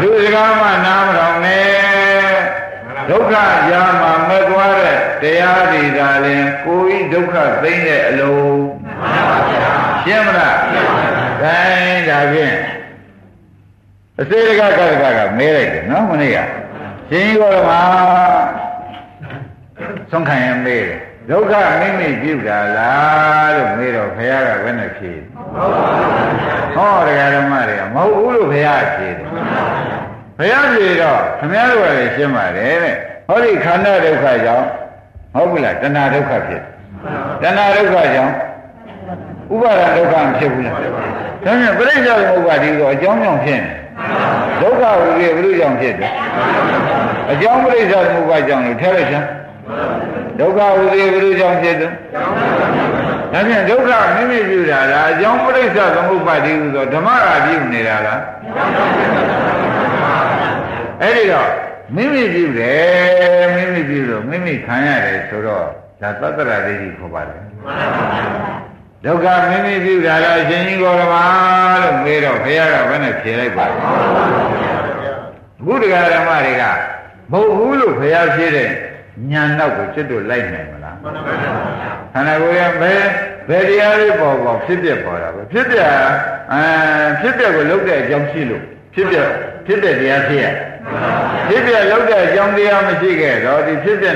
လူစကားမှနားမတော်နဲ့ဒုက္ခကြာမှာမသွားတဲ့တရားတွေသာလင်ကိုယ်ဤဒုက္ခသိမ့်တဲ့အလုံးရှင်းမလားဒါဒါဖြင့် အစေတကကကကမဲလိုက်တယ်နော်မနေ့ကရှင်ကြီးကောမှာဆုံးခံရမေးတယ်ဒုက္ခမိမိပြုတာလားလို့မေးတော့ဘုရားကဘယ်နဲ့ဖြေဟောတရားဓမ္မတွေကမဟုတ်ဘူးလို့ဘုရားဖြေတယ်ဘုရားဖြေတော့ခမည်းတော်ကလည်းရှင်းပါတယ်တဲ့ဟောဒီခန္ဓာဒုက္ခကြောင့်ဟုတ်ပြီလားတဏှာဒုက္ခဖြစ်တဏှာဒုက္ခကြောင့်ဥပါဒဒုက္ခမဖြစ်ဘူးလားဒါဖြင့်ပြိဿသမုပ္ပါဒိကိုအကြောင်းကြောင့်ဖြစ်နေ ဒုက္ခဝိရိယဘုရုကြောင့်ဖြစ်တယ်အကြောင်းပြိဿသမုပ္ပါကြောင့်လို့ထဲလိုက်ချင်ဒုက္ခဥဒေဘုရုကြောင့်ဖြစ်သူဒါဖြင့်ဒုက္ခမိမိပြုတာလားအကြောင်းပရိစ္ဆသမုပ္ပါဒိဟုဆိုဓမ္မကပြုနေတာလားအဲ့ဒီတော့မိမိပြုတယ်မိမိပြုလို့မိမိခံရတယ်ဆိုတော့ဒါသတ္တရဒိဋ္ဌိခေါ်ပါတယ် ဒုက္ခမိမိပြုတာလားအရှင်ကြီးကောရမလို့မေးတော့ဘုရားကဘယ်နဲ့ဖြေလိုက်ပါလဲဘုဒ္ဓဂဓမ္မတွေကမဟုတ်ဘူးလို့ဘုရားဖြေတဲ့ညာနောက်ကိုကျွတ်တို့လိုက်နိုင်မလားမှန်ပါဗျာခန္ဓာကိုယ်ရဲ့ဘယ်ဘယ်တရားလေးပေါ်ပေါ်ဖြစ်ပြပေါ်တာပဲဖြစ်ပြအဲဖြစ်ပြကိုလုပ်တဲ့အကြောင်းရှိလို့ဖြစ်ပြဖြစ်တဲ့တရားဖြစ်ရဖြစ်ပြလုပ်တဲ့အကြောင်းတရားမရှိခဲ့တော့ဒီဖြစ်ပြ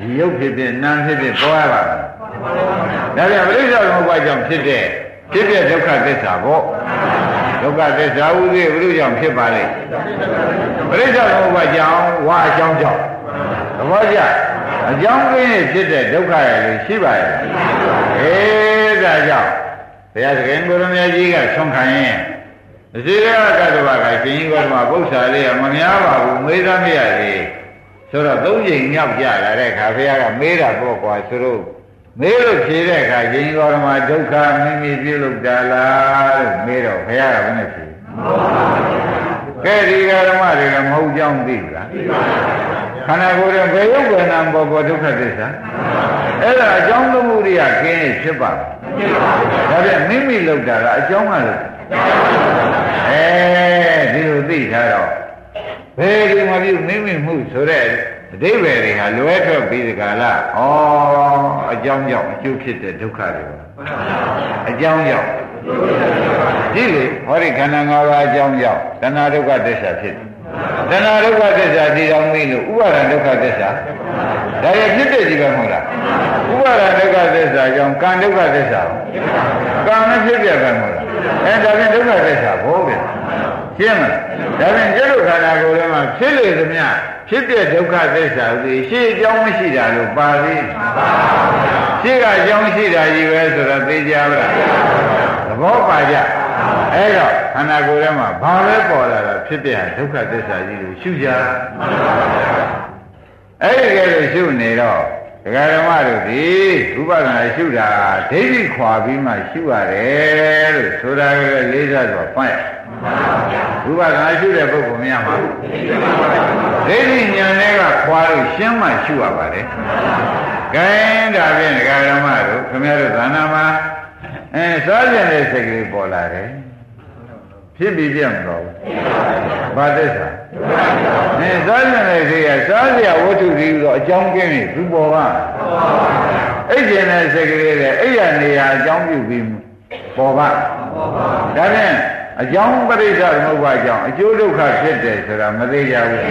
ဒီရုပ်ဖြစ်ပြနာမ်ဖြစ်ပြပေါ်ရပါမယ် ဒါပြန်ပြိဿသမုပ္ပါကြောင့်ဖြစ်တဲ့ဖြစ်ပြဒုက္ခသစ္စာပေါ့ဒုက္ခသစ္စာဥသိဘုရုကြောင့်ဖြစ်ပါလေပြိဿသမုပ္ပါကြောင့်ဝါအကြောင်းကြောင့်သဘောကျအကြောင်းကင်းဖြစ်တဲ့ဒုက္ခရယ်လို့ရှိပါရဲ့အေးဒါကြောင့်ဘုရားသခင်ကိုရမကြီးကဆွမ်းခံရင်အစီရကတ္တဝကရှင်ကြီးကောဓမပု္ပ္ပာလေးကမများပါဘူးမေးသားမရသေးဆိုတော့သုံးချိန်မြောက်ကြလာတဲ့အခါဘုရားကမေးတာပေါ့ကွာဆိုတော့ မေးလို့ဖြေတဲ့အခါရှင်ကြီးကောဓမဒုက္ခမိမိပြုလုပ်တာလားလို့မေးတော့ဘုရားကဘယ်နဲ့ဖြေကဲဒီဓမ္မတွေကမဟုတ်ကြောင်းသိလားသိပါပါခန္ဓာကိုယ်ရဲ့ဘယ်ရုပ်ဝေဒနာပေါ်ပေါ်ဒုက္ခသစ္စာအဲ့ဒါအကြောင်းသမှုတွေကခင်းဖြစ်ပါဖြစ်ပါဒါပြန်မိမိလောက်တာကအကြောင်းကလို့အဲဒီလိုသိထားတော့ဘယ်ဒီမှာပြုမိမိမှုဆိုတဲ့ အတိဘယ်တွေဟာလွဲထွက်ပြီးဒီကလာဩအကြောင်းကြောင့်အကျိုးဖြစ်တဲ့ဒုက္ခတွေပါအကြောင်းကြောင့်ကြည့်လေဟောဒီခန္ဓာ၅ပါးအကြောင်းကြောင့်တဏှာဒုက္ခသစ္စာဖြစ်တယ်တဏှာဒုက္ခသစ္စာဒီတော်မင်းလို့ဥပါဒဒုက္ခသစ္စာဒါရဖြစ်တဲ့ဒီပဲမဟုတ်လားဥပါဒဒုက္ခသစ္စာကြောင့်ကံဒုက္ခသစ္စာကံနဲ့ဖြစ်ပြပဲမဟုတ်လားအဲဒါဖြင့်ဒုက္ခသစ္စာဘိုးပဲရှင်းမလားဒါဖြင့်ကျုပ်ခန္ဓာကိုယ်ထဲမှာဖြစ်လေသမျှ ဖြစ်တဲ့ဒုက္ခသစ္စာဒီရှေ့အကြောင်းမရှိတာလို့ပါသေးရှေ့ကအကြောင်းရှိတာကြီးပဲဆိုတော့သိကြပါလားသဘောပါကြအဲ့တော့ခန္ဓာကိုယ်ထဲမှာဘာပဲပေါ်လာတာဖြစ်ပြဒုက္ခသစ္စာကြီးကိုရှုကြအဲ့ဒီကဲလို့ရှုနေတော့ ဒကာဓမ္မတို့ဒီဥပဒနာရှုတာဒိဋ္ဌိခွာပြီးမှရှုရတယ်လို့ဆိုတာကလေးစားစွာဖတ်ရဥပဒနာရှုတဲ့ပုဂ္ဂိုလ်များမှာဒိဋ္ဌိဉာဏ်တွေကခွာလို့ရှင်းမှရှုရပါတယ်။ဂိုင်းဒါဖြင့်ဒကာဓမ္မတို့ခင်ဗျားတို့သာနာမှာအဲစားကျင်တဲ့စိတ်ကလေးပေါ်လာတယ် ဖြစ်ပြီးပြတ်မတော်ဘူးဘာသစ္စာအဲစားကျင်တဲ့စိတ်ကစားစရာဝတ္ထုကြီးဆိုအကြောင်းကင်းနေသူပေါ်ကအိတ်ကျင်တဲ့စိတ်ကလေးနဲ့အိတ်ရနေရာအကြောင်းပြုပြီးပေါ်ပါဒါဖြင့်အကြောင်းပရိစ္ဆသမုပ္ပါကြောင့်အကျိုးဒုက္ခဖြစ်တယ်ဆိုတာမသေးကြဘူး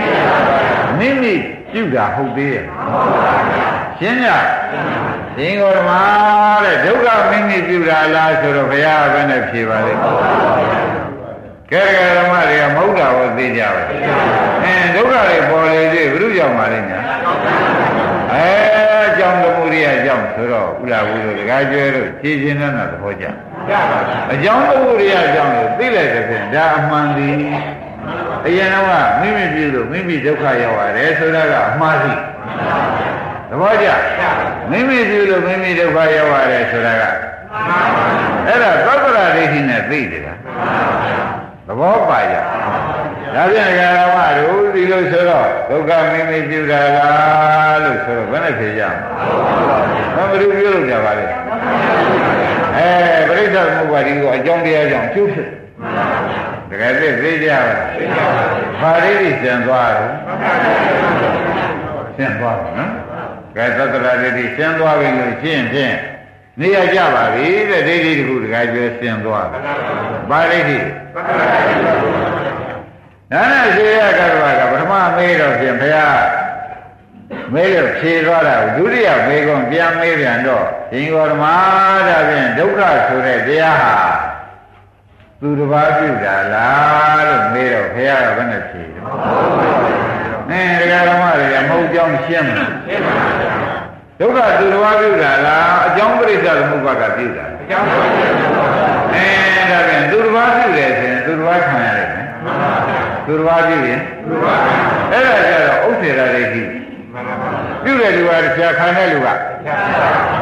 မိမိပြုတာဟုတ်သေးရဲ့ရှင်းကြရှင်ကိုဓမ္မတဲ့ဒုက္ခမိမိပြုတာလားဆိုတော့ဘုရားဘယ်နဲ့ဖြေပါလိမ့် ကဲကဲဓမ္မတွေကမဟုတ်တာကိုသိကြပါအဲဒုက္ခတွေပေါ်လေသေးဘုရုကြောင့်ပါလိမ့်ညာအဲအကြောင်းသမုဒိယအကြောင်းဆိုတော့ဥလာဘူးတို့ဒကာကျွဲတို့ဖြည့်ခြင်းနဲ့သဘောကျအကြောင်းသမုဒိယအကြောင်းကိုသိလိုက်တဲ့ဖြင့်ဒါအမှန်ဒီအရင်ကမိမိပြုလို့မိမိဒုက္ခရောက်ရတယ်ဆိုတာကအမှားစီသဘောကျမိမိပြုလို့မိမိဒုက္ခရောက်ရတယ်ဆိုတာကအဲ့ဒါသတ္တရာဒိဋ္ဌိနဲ့သိတယ်လား သဘောပါကြဒါပြန်ဃာရမတို့ဒီလိုဆိုတော့ဒုက္ခမိမိပြုတာလားလို့ဆိုတော့ဘယ်နဲ့ဖြေကြမလဲမဘယ်လိုပြုလို့ကြပါလဲအဲပရိစ္ဆေသမုပ္ပါဒိကိုအကြောင်းတရားကြောင့်ကျုပ်ဖြစ်တကယ်သိသိကြပါလားဘာဒိဋ္ဌိကျန်သွားတယ်ကျန်သွားတယ်နော်ကဲသတ္တရာဒိဋ္ဌိကျန်သွားပြီလို့ရှင်းဖြင့် နေရကြပါပြီတဲ့ဒိဋ္ဌိတခုတခါကျွဲဆင်းသွားတယ်။ဘာဒိဋ္ဌိနာနာရှိရကတ္တဝကပထမမေးတော့ဖြင့်ဘုရားမေးလို့ဖြေသွားတာဒုတိယမေးခွန်းပြန်မေးပြန်တော့ရှင်ဂေါရမဒါဖြင့်ဒုက္ခဆိုတဲ့တရားဟာသူတစ်ပါးပြုတာလားလို့မေးတော့ဘုရားကဘယ်နဲ့ဖြေလဲ။အဲတရားဓမ္မတွေကမဟုတ်ကြောင်းရှင်းမလားရှင်းပါပါ ဒုက္ခသူတော်ပြုတာလားအကြောင်းပရိစ္ဆသမုပ္ပါကပြုတာအကြောင်းပရိစ္ဆသမုပ္ပါအဲဒါပြန်သူတော်ပြုတယ်ဆိုရင်သူတော်ခံရတယ်နော်သူတော်ပြုရင်သူတော်အဲ့ဒါကြတော့ဥစ္စေရဒိဋ္ဌိပြုတဲ့လူကတရားခံတဲ့လူက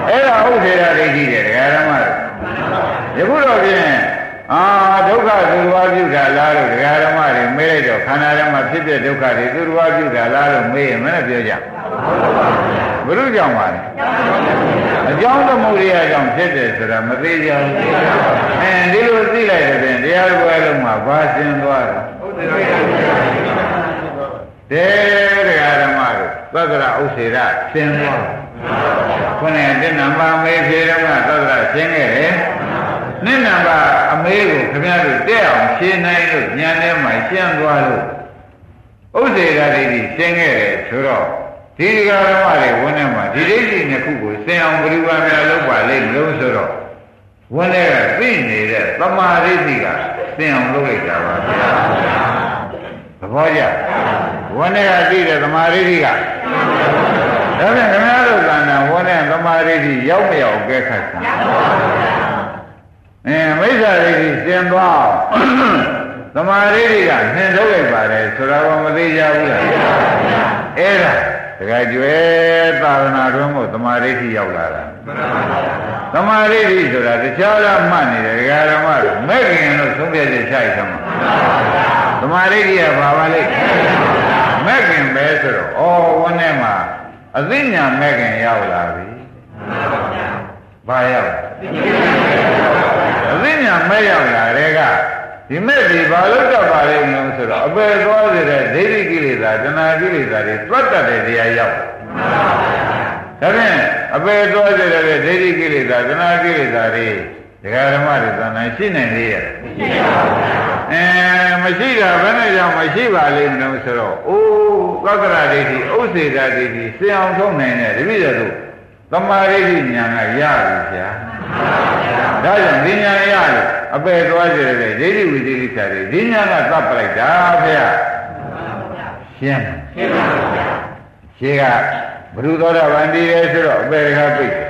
အဲ့ဒါဥစ္စေရဒိဋ္ဌိတဲ့ဒကာဓမ္မတို့ယခုတော့ဖြင့် အာဒုက္ခသူတော်ဘာပြုတာလားလို့ဒကာဓမ္မတွေမေးလိုက်တော့ခန္ဓာဓမ္မဖြစ်တဲ့ဒုက္ခတွေသူတော်ဘာပြုတာလားလို့မေးရင်မနဲ့ပြောကြဘုရုကြောင့်ပါလေအကြောင်းသမုဒိယကြောင့်ဖြစ်တယ်ဆိုတာမသိကြဘူးအဲဒီလိုသိလိုက်တဲ့ပြင်တရားပွဲလုံးမှာဘာရှင်းသွားတယ်တဲတရားဓမ္မတို့သတ္တရဥစ္စေရရှင်းသွားခုနကတဏ္ဍမမေဖြေဓမ္မသတ္တရရှင်းခဲ့တယ် နိနံပါအမေးကိုခင်ဗျားတို့တက်အောင်ရှင်းနိုင်လို့ဉာဏ်ထဲမှာရှင်းသွားလို့ဥစ္စေရဒိဋ္ဌိရှင်းခဲ့တယ်ဆိုတော့ဒီဓမ္မတွေဝန်းထဲမှာဒီဒိဋ္ဌိနှစ်ခုကိုသင်အောင်ဘယ်လိုပါများလုပ်ပါလိမ့်မလို့ဆိုတော့ဝန်းထဲကသိနေတဲ့သမာဓိဋ္ဌိကသင်အောင်လုပ်လိုက်တာပါဗျာသဘောကျဝန်းထဲကသိတဲ့သမာဓိဋ္ဌိကဒါပြန်ခင်ဗျားတို့ကံတာဝန်းထဲသမာဓိဋ္ဌိရောက်မရောက်ကဲခတ်တာ အင်းမိစ္ဆာဒိဋ္ဌိသင်သွားသမာဓိဋ္ဌိကနှင်ထုတ်လိုက်ပါတယ်ဆိုတော့မသိကြဘူးလားအဲ့ဒါတခါကျွဲသာသနာတော်မို့သမာဓိဋ္ဌိရောက်လာတာသမာဓိဋ္ဌိဆိုတာတခြားလားမှတ်နေတယ်ဒကာဓမ္မတို့မဲ့ခင်လို့သုံးပြချက်ချလိုက်သမှာသမာဓိဋ္ဌိကဘာပါလိမ့်မဲ့ခင်ပဲဆိုတော့ဩဝန်းထဲမှာအသိဉာဏ်မဲ့ခင်ရောက်လာပြီဘာရောက်အ သိဉာဏ်မဲ့ရောက်လာတဲ့ကဒီမဲ့ဒီဘာလို့တော့ပါလိမ့်မလို့ဆိုတော့အပယ်သွားစေတဲ့ဒိဋ္ဌိကိလေသာတဏှာကိလေသာတွေသွတ်တတ်တဲ့တရားရောက်ဒါဖြင့်အပယ်သွားစေတဲ့ဒိဋ္ဌိကိလေသာတဏှာကိလေသာတွေဒကာဓမ္မတွေသံနိုင်ရှိနိုင်သေးရဲ့မရှိပါဘူးအဲမရှိတာဘယ်နဲ့ကြောင့်မရှိပါလိမ့်မလို့ဆိုတော့အိုးသက္ကရာဒိဋ္ဌိဥစ္စေတာဒိဋ္ဌိစင်အောင်ထုံးနိုင်တဲ့တပည့်တော်တို့သမာဓိဋ္ဌိဉာဏ်ကရပြီဗျာ ဒါကြောင့်ဒီဉာဏ်ရလို့အပယ်သွားစေတဲ့ဒိဋ္ဌိဝိသေကိစ္စတွေဒီဉာဏ်ကသတ်ပလိုက်တာဗျာရှင်းရှင်းပါဗျာရှင်းကဘုရုသောတာပန်တည်တယ်ဆိုတော့အပယ်ကပိတ်တယ်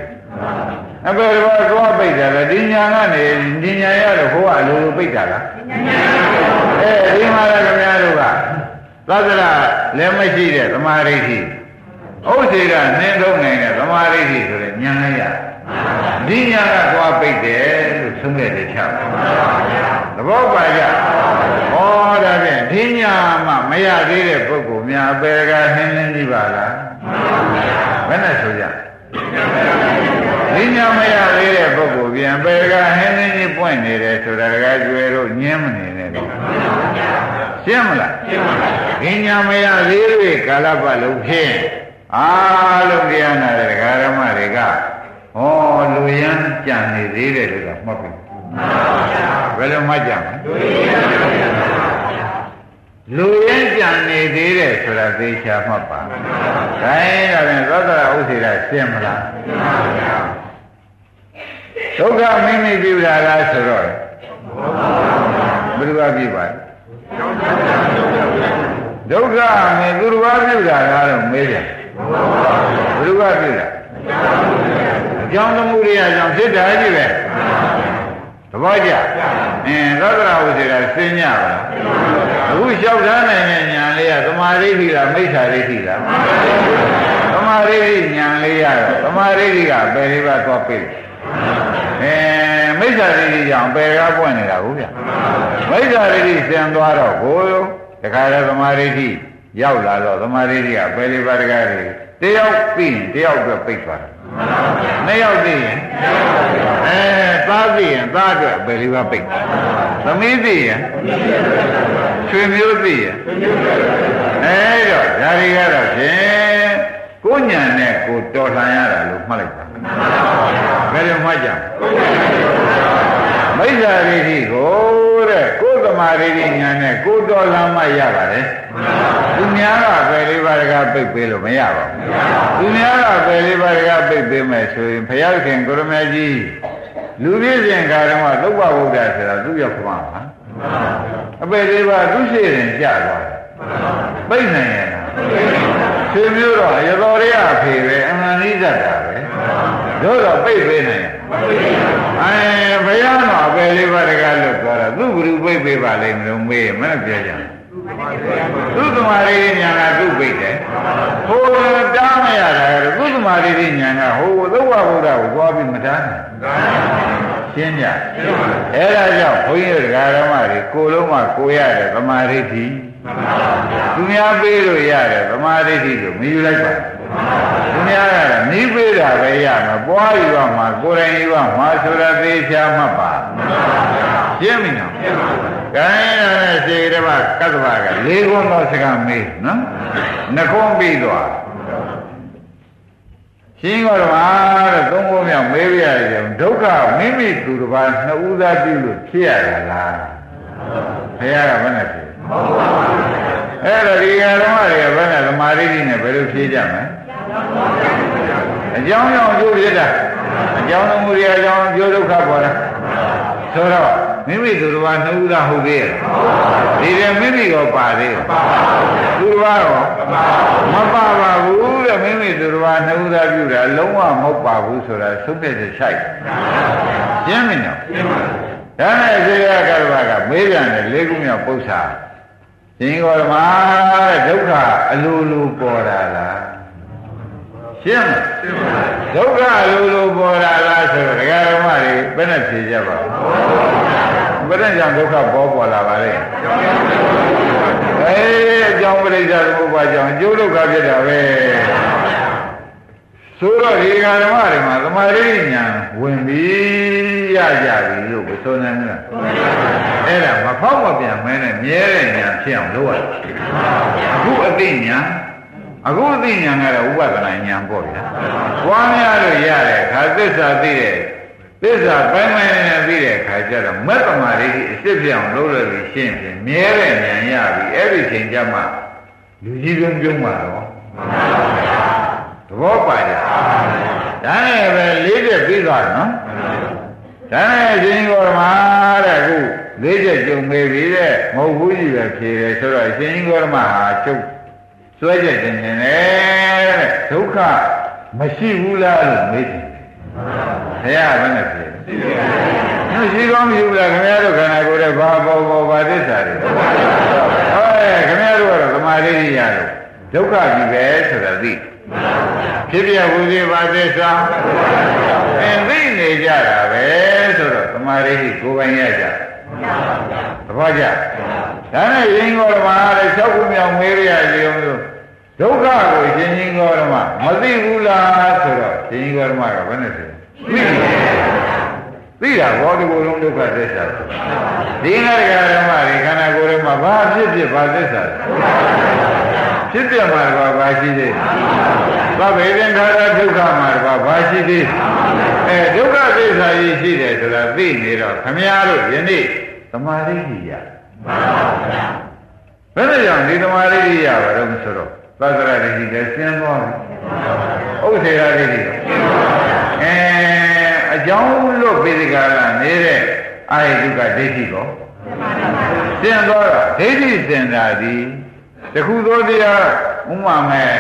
အပယ်ကသွားပိတ်တယ်လေဒီညာကနေဒီညာရတော့ဟိုကအလိုလိုပိတ်တာလားအဲဒီမှာလည်းခင်ဗျားတို့ကသတ္တရလည်းမရှိတဲ့သမာဓိဋ္ဌိဥစ္စေကနှင်းထုတ်နိုင်တဲ့သမာဓိဋ္ဌိဆိုတဲ့ဉာဏ်လည်းရ ဒီညာကသွားပိတ်တယ်လို့သုံးခဲ့တယ်ချပါသဘောပါကြဩဒါဖြင့်ဒီညာမှမရသေးတဲ့ပုဂ္ဂိုလ်များအပေကနှင်းနှင်းကြည့်ပါလားဘယ်နဲ့ဆိုကြဒီညာမရသေးတဲ့ပုဂ္ဂိုလ်ပြန်ပေကဟင်းနှင်းကြီးပွင့်နေတယ်ဆိုတာကကျွယ်တို့ညင်းမနေနဲ့လို့ရှင်းမလားရှင်းပါပါဒီညာမရသေးတဲ့ကာလပတ်လုံးဖြင့်အားလုံးတရားနာတဲ့ဒကာရမတွေက ဟောလူရန်ကြံနေသေးတယ်လို့ကမှတ်ပြီဘယ်လိုမှကြံမလဲလူရင်းကြံနေသေးတယ်ဆိုတာသိချာမှတ်ပါဒါရင်ဒါပြန်သောတရဥစ္စေရရှင်းမလားဒုက္ခမိမိပြုတာလားဆိုတော့ဘယ်လိုပါပြီပါဒုက္ခမေသူတော်ဘာပြုတာလားတော့မေးတယ်ဘယ်လိုပါပြုတာ အကြောင်းသမှုရိယကြောင့်ဖြစ်တာကြီးပဲသဘောကျအင်းသောတရဝိသေကစဉ်းညပါလားအခုလျှောက်ထားနိုင်တဲ့ညာလေးကသမာဓိဋ္ဌိလားမိစ္ဆာဒိဋ္ဌိလားသမာဓိဋ္ဌိညာလေးရတော့သမာဓိဋ္ဌိကပယ်လေးပါသွားပြီအဲမိစ္ဆာဒိဋ္ဌိကြောင့်ပယ်ကားပွင့်နေတာဟုတ်ဗျမိစ္ဆာဒိဋ္ဌိစင်သွားတော့ကိုတခါတည်းသမာဓိဋ္ဌိရောက်လာတော့သမာဓိဋ္ဌိကပယ်လေးပါတကားတွေတယောက်ပြီးရင်တယောက်အတွက်ပိတ်သွားတ ယ်နှစ်ယောက်သိရင်အဲသားသိရင်သားအတွက်ပယ်လေးပါပိတ်သမီးသိရင်ဆွေမျိုးသိရင်အဲတော့ဒါတွေကတော့ဖြင့်ကိုညာနဲ့ကိုတော်လှန်ရတာလို့မှတ်လိုက်တာဘယ်လိုမှတ်ကြမိစ္ဆာဒိဋ္ဌိကို တဲ့ကိုသမာဓိဋ္ဌိညာနဲ့ကိုတော်လှန်မှရပါတယ်သူများကပယ်လေးပါးတကားပိတ်ပေးလို့မရပါဘူးသူများကပယ်လေးပါးတကားပိတ်ပေးမယ်ဆိုရင်ဘုရားခင်ကိုရမကြီးလူပြည့်စင်ခါတုန်းကသုဘဗုဒ္ဓဆိုတာသူ့ရောက်ခမပါအပယ်လေးပါးသူရှိရင်ကြသွားတယ် ပိတ်နိုင်ရဲ့လားဖြေမျိုးတော့ရတော်ရအဖေပဲအမှန်ကြီးတတ်တာပဲတို့တော့ပိတ်ပေးနိုင်အဲဘုရားတော့အပယ်လေးပါးတကားလွတ်သွားတာသူ့ဘုရုပိတ်ပေးပါလိမ့်မလို့မေးမနဲ့ပြောကြသူသမာဓိဉာဏ်ကသူ့ပိတ်တယ်ဟိုတားမရတာသူသမာဓိဉာဏ်ကဟိုသုဝဗုဒ္ဓကိုသွားပြီးမတားနိုင်ရှင်းကြအဲ့ဒါကြောင့်ဘုန်းကြီးတို့ဓမ္မတွေကိုလုံးမှကိုရတယ်သမာဓိတိ သူများပေးလို့ရတယ်သမာဓိတိကိုမယူလိုက်ပါသူများကနီးပေးတာပဲရမှာပွားယူရမှာကိုယ်တိုင်ယူရမှာဆိုတာသေးချာမှတ်ပါရှင်းပြီနော်ရှင်းပါပြီခိုင်းရတဲ့စေတမကတ္တဗကလေးခွန်းသောစကားမေးနော်နှခွန်းပြီးသွားရှင်းတော်မှာတဲ့သုံးခုမြောက်မေးပြရတယ်ဒုက္ခမိမိသူတစ်ပါးနှစ်ဦးသားပြုလို့ဖြစ်ရတာလားဘုရားကဘယ်နဲ့ဖြစ်မဟုတ်ပါဘူး အဲ့တော့ဒီကဓမ္မတွေကဘယ်နဲ့သမာဓိနဲ့ဘယ်လိုဖြေကြမလဲအကြောင်းကြောင့်ကျိုးဖြစ်တာအကြောင်းသမုဒိယအကြောင်းကျိုးဒုက္ခပေါ်တာဆိုတော့မိမိသူတော်ဘာနှစ်ဦးသားဟုတ်သေးရဲ့ဒီတယ်မိမိရောပါသေးရဲ့သူတော်ဘာရောမပါပါဘူးတဲ့မိမိသူတော်ဘာနှစ်ဦးသားပြုတာလုံးဝမဟုတ်ပါဘူးဆိုတာသုံးတဲ့ဆိုင်ရှင်းပြီနော်ရှင်းပါဒါနဲ့ဇေယကရဘကမေးပြန်တယ်လေးခုမြောက်ပု္ပ္ပာ ရှင်ဂေါရမတဲ့ဒုက္ခအလိုလိုပေါ်တာလားရှင်းမရှင်းပါဒုက္ခအလိုလိုပေါ်တာလားဆိုတော့ဒကာဓမ္မတွေဘယ်နဲ့ဖြေကြပါ့ဘယ်နဲ့ကြောင့်ဒုက္ခပေါ်ပေါ်လာပါလဲအေးအကြောင်းပရိစ္ဆေသမုပ္ပါကြောင့်အကျိုးဒုက္ခဖြစ်တာပဲ ဆိုတော့ဒီဃာဓမ္မတွေမှာသမာဓိဉာဏ်ဝင်ပြီးရကြပြီလို့ဆိုနိုင်မလားအဲ့ဒါမဖောက်မပြန်မဲနဲ့မြဲတဲ့ဉာဏ်ဖြစ်အောင်လုပ်ရတယ်အခုအသိဉာဏ်အခုအသိဉာဏ်ကတော့ဥပဒနာဉာဏ်ပေါ့ဗျာ။ပွားများလို့ရတဲ့ခါသစ္စာသိတဲ့သစ္စာပိုင်းပိုင်းနဲ့သိတဲ့ခါကျတော့မက်တမာရိအစ်စ်ပြောင်းလုပ်လို့ရှင်းဖြင့်မြဲတဲ့ဉာဏ်ရပြီ။အဲ့ဒီချိန်ကျမှလူကြီးပြုံးပြုံးမှာတော့သ ဘောပါကြ။ဒါနဲ့ပဲလေးချက်ပြီးသွားနော်။ဒါနဲ့ရှင်ကောမှာတဲ့အခုလေးချက်ကြုံမေးပြီတဲ့မဟုတ်ဘူးကြီးပဲဖြေတယ်ဆိုတော့ရှင်ကောမဟာချုပ်စွဲချက်တင်နေတယ်တဲ့ဒုက္ခမရှိဘူးလားလို့မေးတယ်ဘုရားဘယ်နဲ့ဖြေလဲရှိကောင်းမရှိဘူးလားခင်ဗျားတို့ခန္ဓာကိုယ်ရဲ့ဘာပေါ်ပေါ်ဘာသစ္စာတွေဟောခင်ဗျားတို့ကတော့သမာဓိရလို့ ဒုက္ခကြီးပဲဆိုတာသိဖြစ်ပြဝိသေဘာသစ္စာအင်းသိနေကြတာပဲဆိုတော့သမာဓိကိုယ်ပိုင်ရကြသဘောကျဒါနဲ့ရင်ကောဓမ္မတဲ့၆ခုမြောက်မေးရရအောင်လို့ဒုက္ခကိုရှင်ရှင်ကောဓမ္မမသိဘူးလားဆိုတော့ရှင်ရှင်ကောဓမ္မကဘယ်နဲ့ဆိုသိတယ်သိတာဘောဒီကိုယ်လုံးဒုက္ခသစ္စာဒီငါရကဓမ္မတွေခန္ဓာကိုယ်ထဲမှာဘာဖြစ်ဖြစ်ဘာသစ္စာ ဖြစ်ပြမှာကဘာရှိသေးသဗ္ဗေသင်္ခါရဒုက္ခမှာကဘာရှိသေးအဲဒုက္ခသစ္စာကြီးရှိတယ်ဆိုတာသိနေတော့ခမည်းတော်ယနေ့သမာဓိကြီးရမှန်ပါဗျာဘယ်နဲ့ကြောင့်ဒီသမာဓိကြီးရပါတော့ဆိုတော့သတ္တရဒိဋ္ဌိလည်းကျင်းသွားပြီဥစ္စေရဒိဋ္ဌိအဲအကြောင်းလို့ပိဋကလာနေတဲ့အာယတုကဒိဋ္ဌိကိုကျင်းသွားတော့ဒိဋ္ဌိစင်တာဒီ တခုသောတရားဥမာမဲ့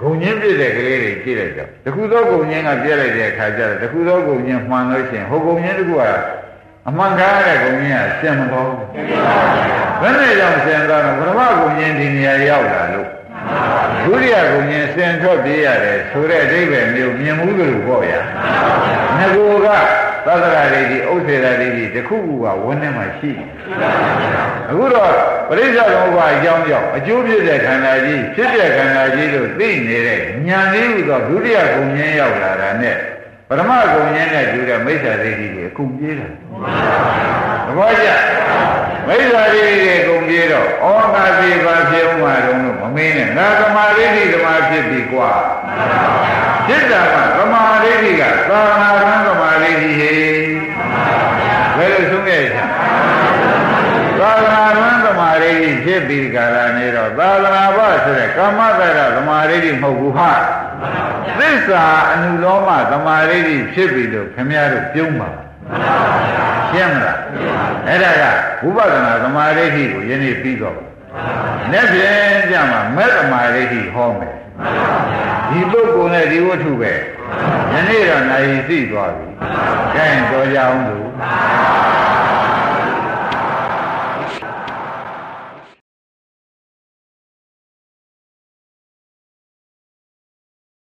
ဂုံချင်းပြည့်တဲ့ကလေးတွေကြည့်လိုက်တော့တခုသောဂုံချင်းကပြည့်လိုက်တဲ့အခါကျတော့တခုသောဂုံချင်းမှန်လို့ရှိရင်ဟိုဂုံချင်းတခုကအမှန်ကားတဲ့ဂုံကြီးကစင်မတော်ဘူးဘယ်နဲ့ကြောင့်စင်သွားတော့ဘုရားဂုံကြီးဒီနေရာရောက်လာလို့ဒုတိယဂုံကြီးစင်ထွက်ပြေးရတယ်ဆိုတဲ့အဓိပ္ပာယ်မျိုးမြင်မှုလို့ပေါ့ရငကိုက သတ္တရာတွေဒီဥစ္စေရာတွေဒီတခုခုကဝန်းထဲမှာရှိအခုတော့ပရိစ္ဆေသမုပ္ပါအကြောင်းကြောင့်အကျိုးဖြစ်တဲ့ခန္ဓာကြီးဖြစ်တဲ့ခန္ဓာကြီးလို့သိနေတဲ့ဉာဏ်လေးဟူသောဒုတိယဂုံကြီးရောက်လာတာနဲ့ပရမဂုံဉာဏ်နဲ့တူတဲ့မိစ္ဆာဒိဋ္ဌိတွေအကုန်ပြေးတယ်သဘောကျ မိစ္ဆာဒိဋ္ဌိတွေအကုန်ပြေးတော့ဩငါပြေပါဖြစ်ဥမှာတော့မမင်းနဲ့ငါသမာဓိဋ္ဌိသမာဖြစ်ပြီကွာဖြစ်တာကသမာဓိဋ္ဌိကသာနာရံသမာဓိဋ္ဌိဟေဘယ်လိုဆုံးခဲ့ချာသာသနာရံသမာဓိဋ္ဌိဖြစ်ပြီးကာလနေတော့သာသနာဘဆိုတဲ့ကာမတရသမာဓိဋ္ဌိမဟုတ်ဘူးဟာသစ္စာအနုလောမသမာဓိဋ္ဌိဖြစ်ပြီလို့ခင်ဗျားတို့ပြုံးပါ ရှင်းမလားအဲ့ဒါကဝိပဿနာသမာဓိဋ္ဌိကိုယနေ့ပြီးတော့လက်ဖြင့်ကြမှာမဲ့သမာဓိဋ္ဌိဟောမယ်ဒီပုဂ္ဂိုလ်နဲ့ဒီဝတ္ထုပဲယနေ့တော့နိုင်သိသွားပြီ။ကဲတော်ကြအောင်သူ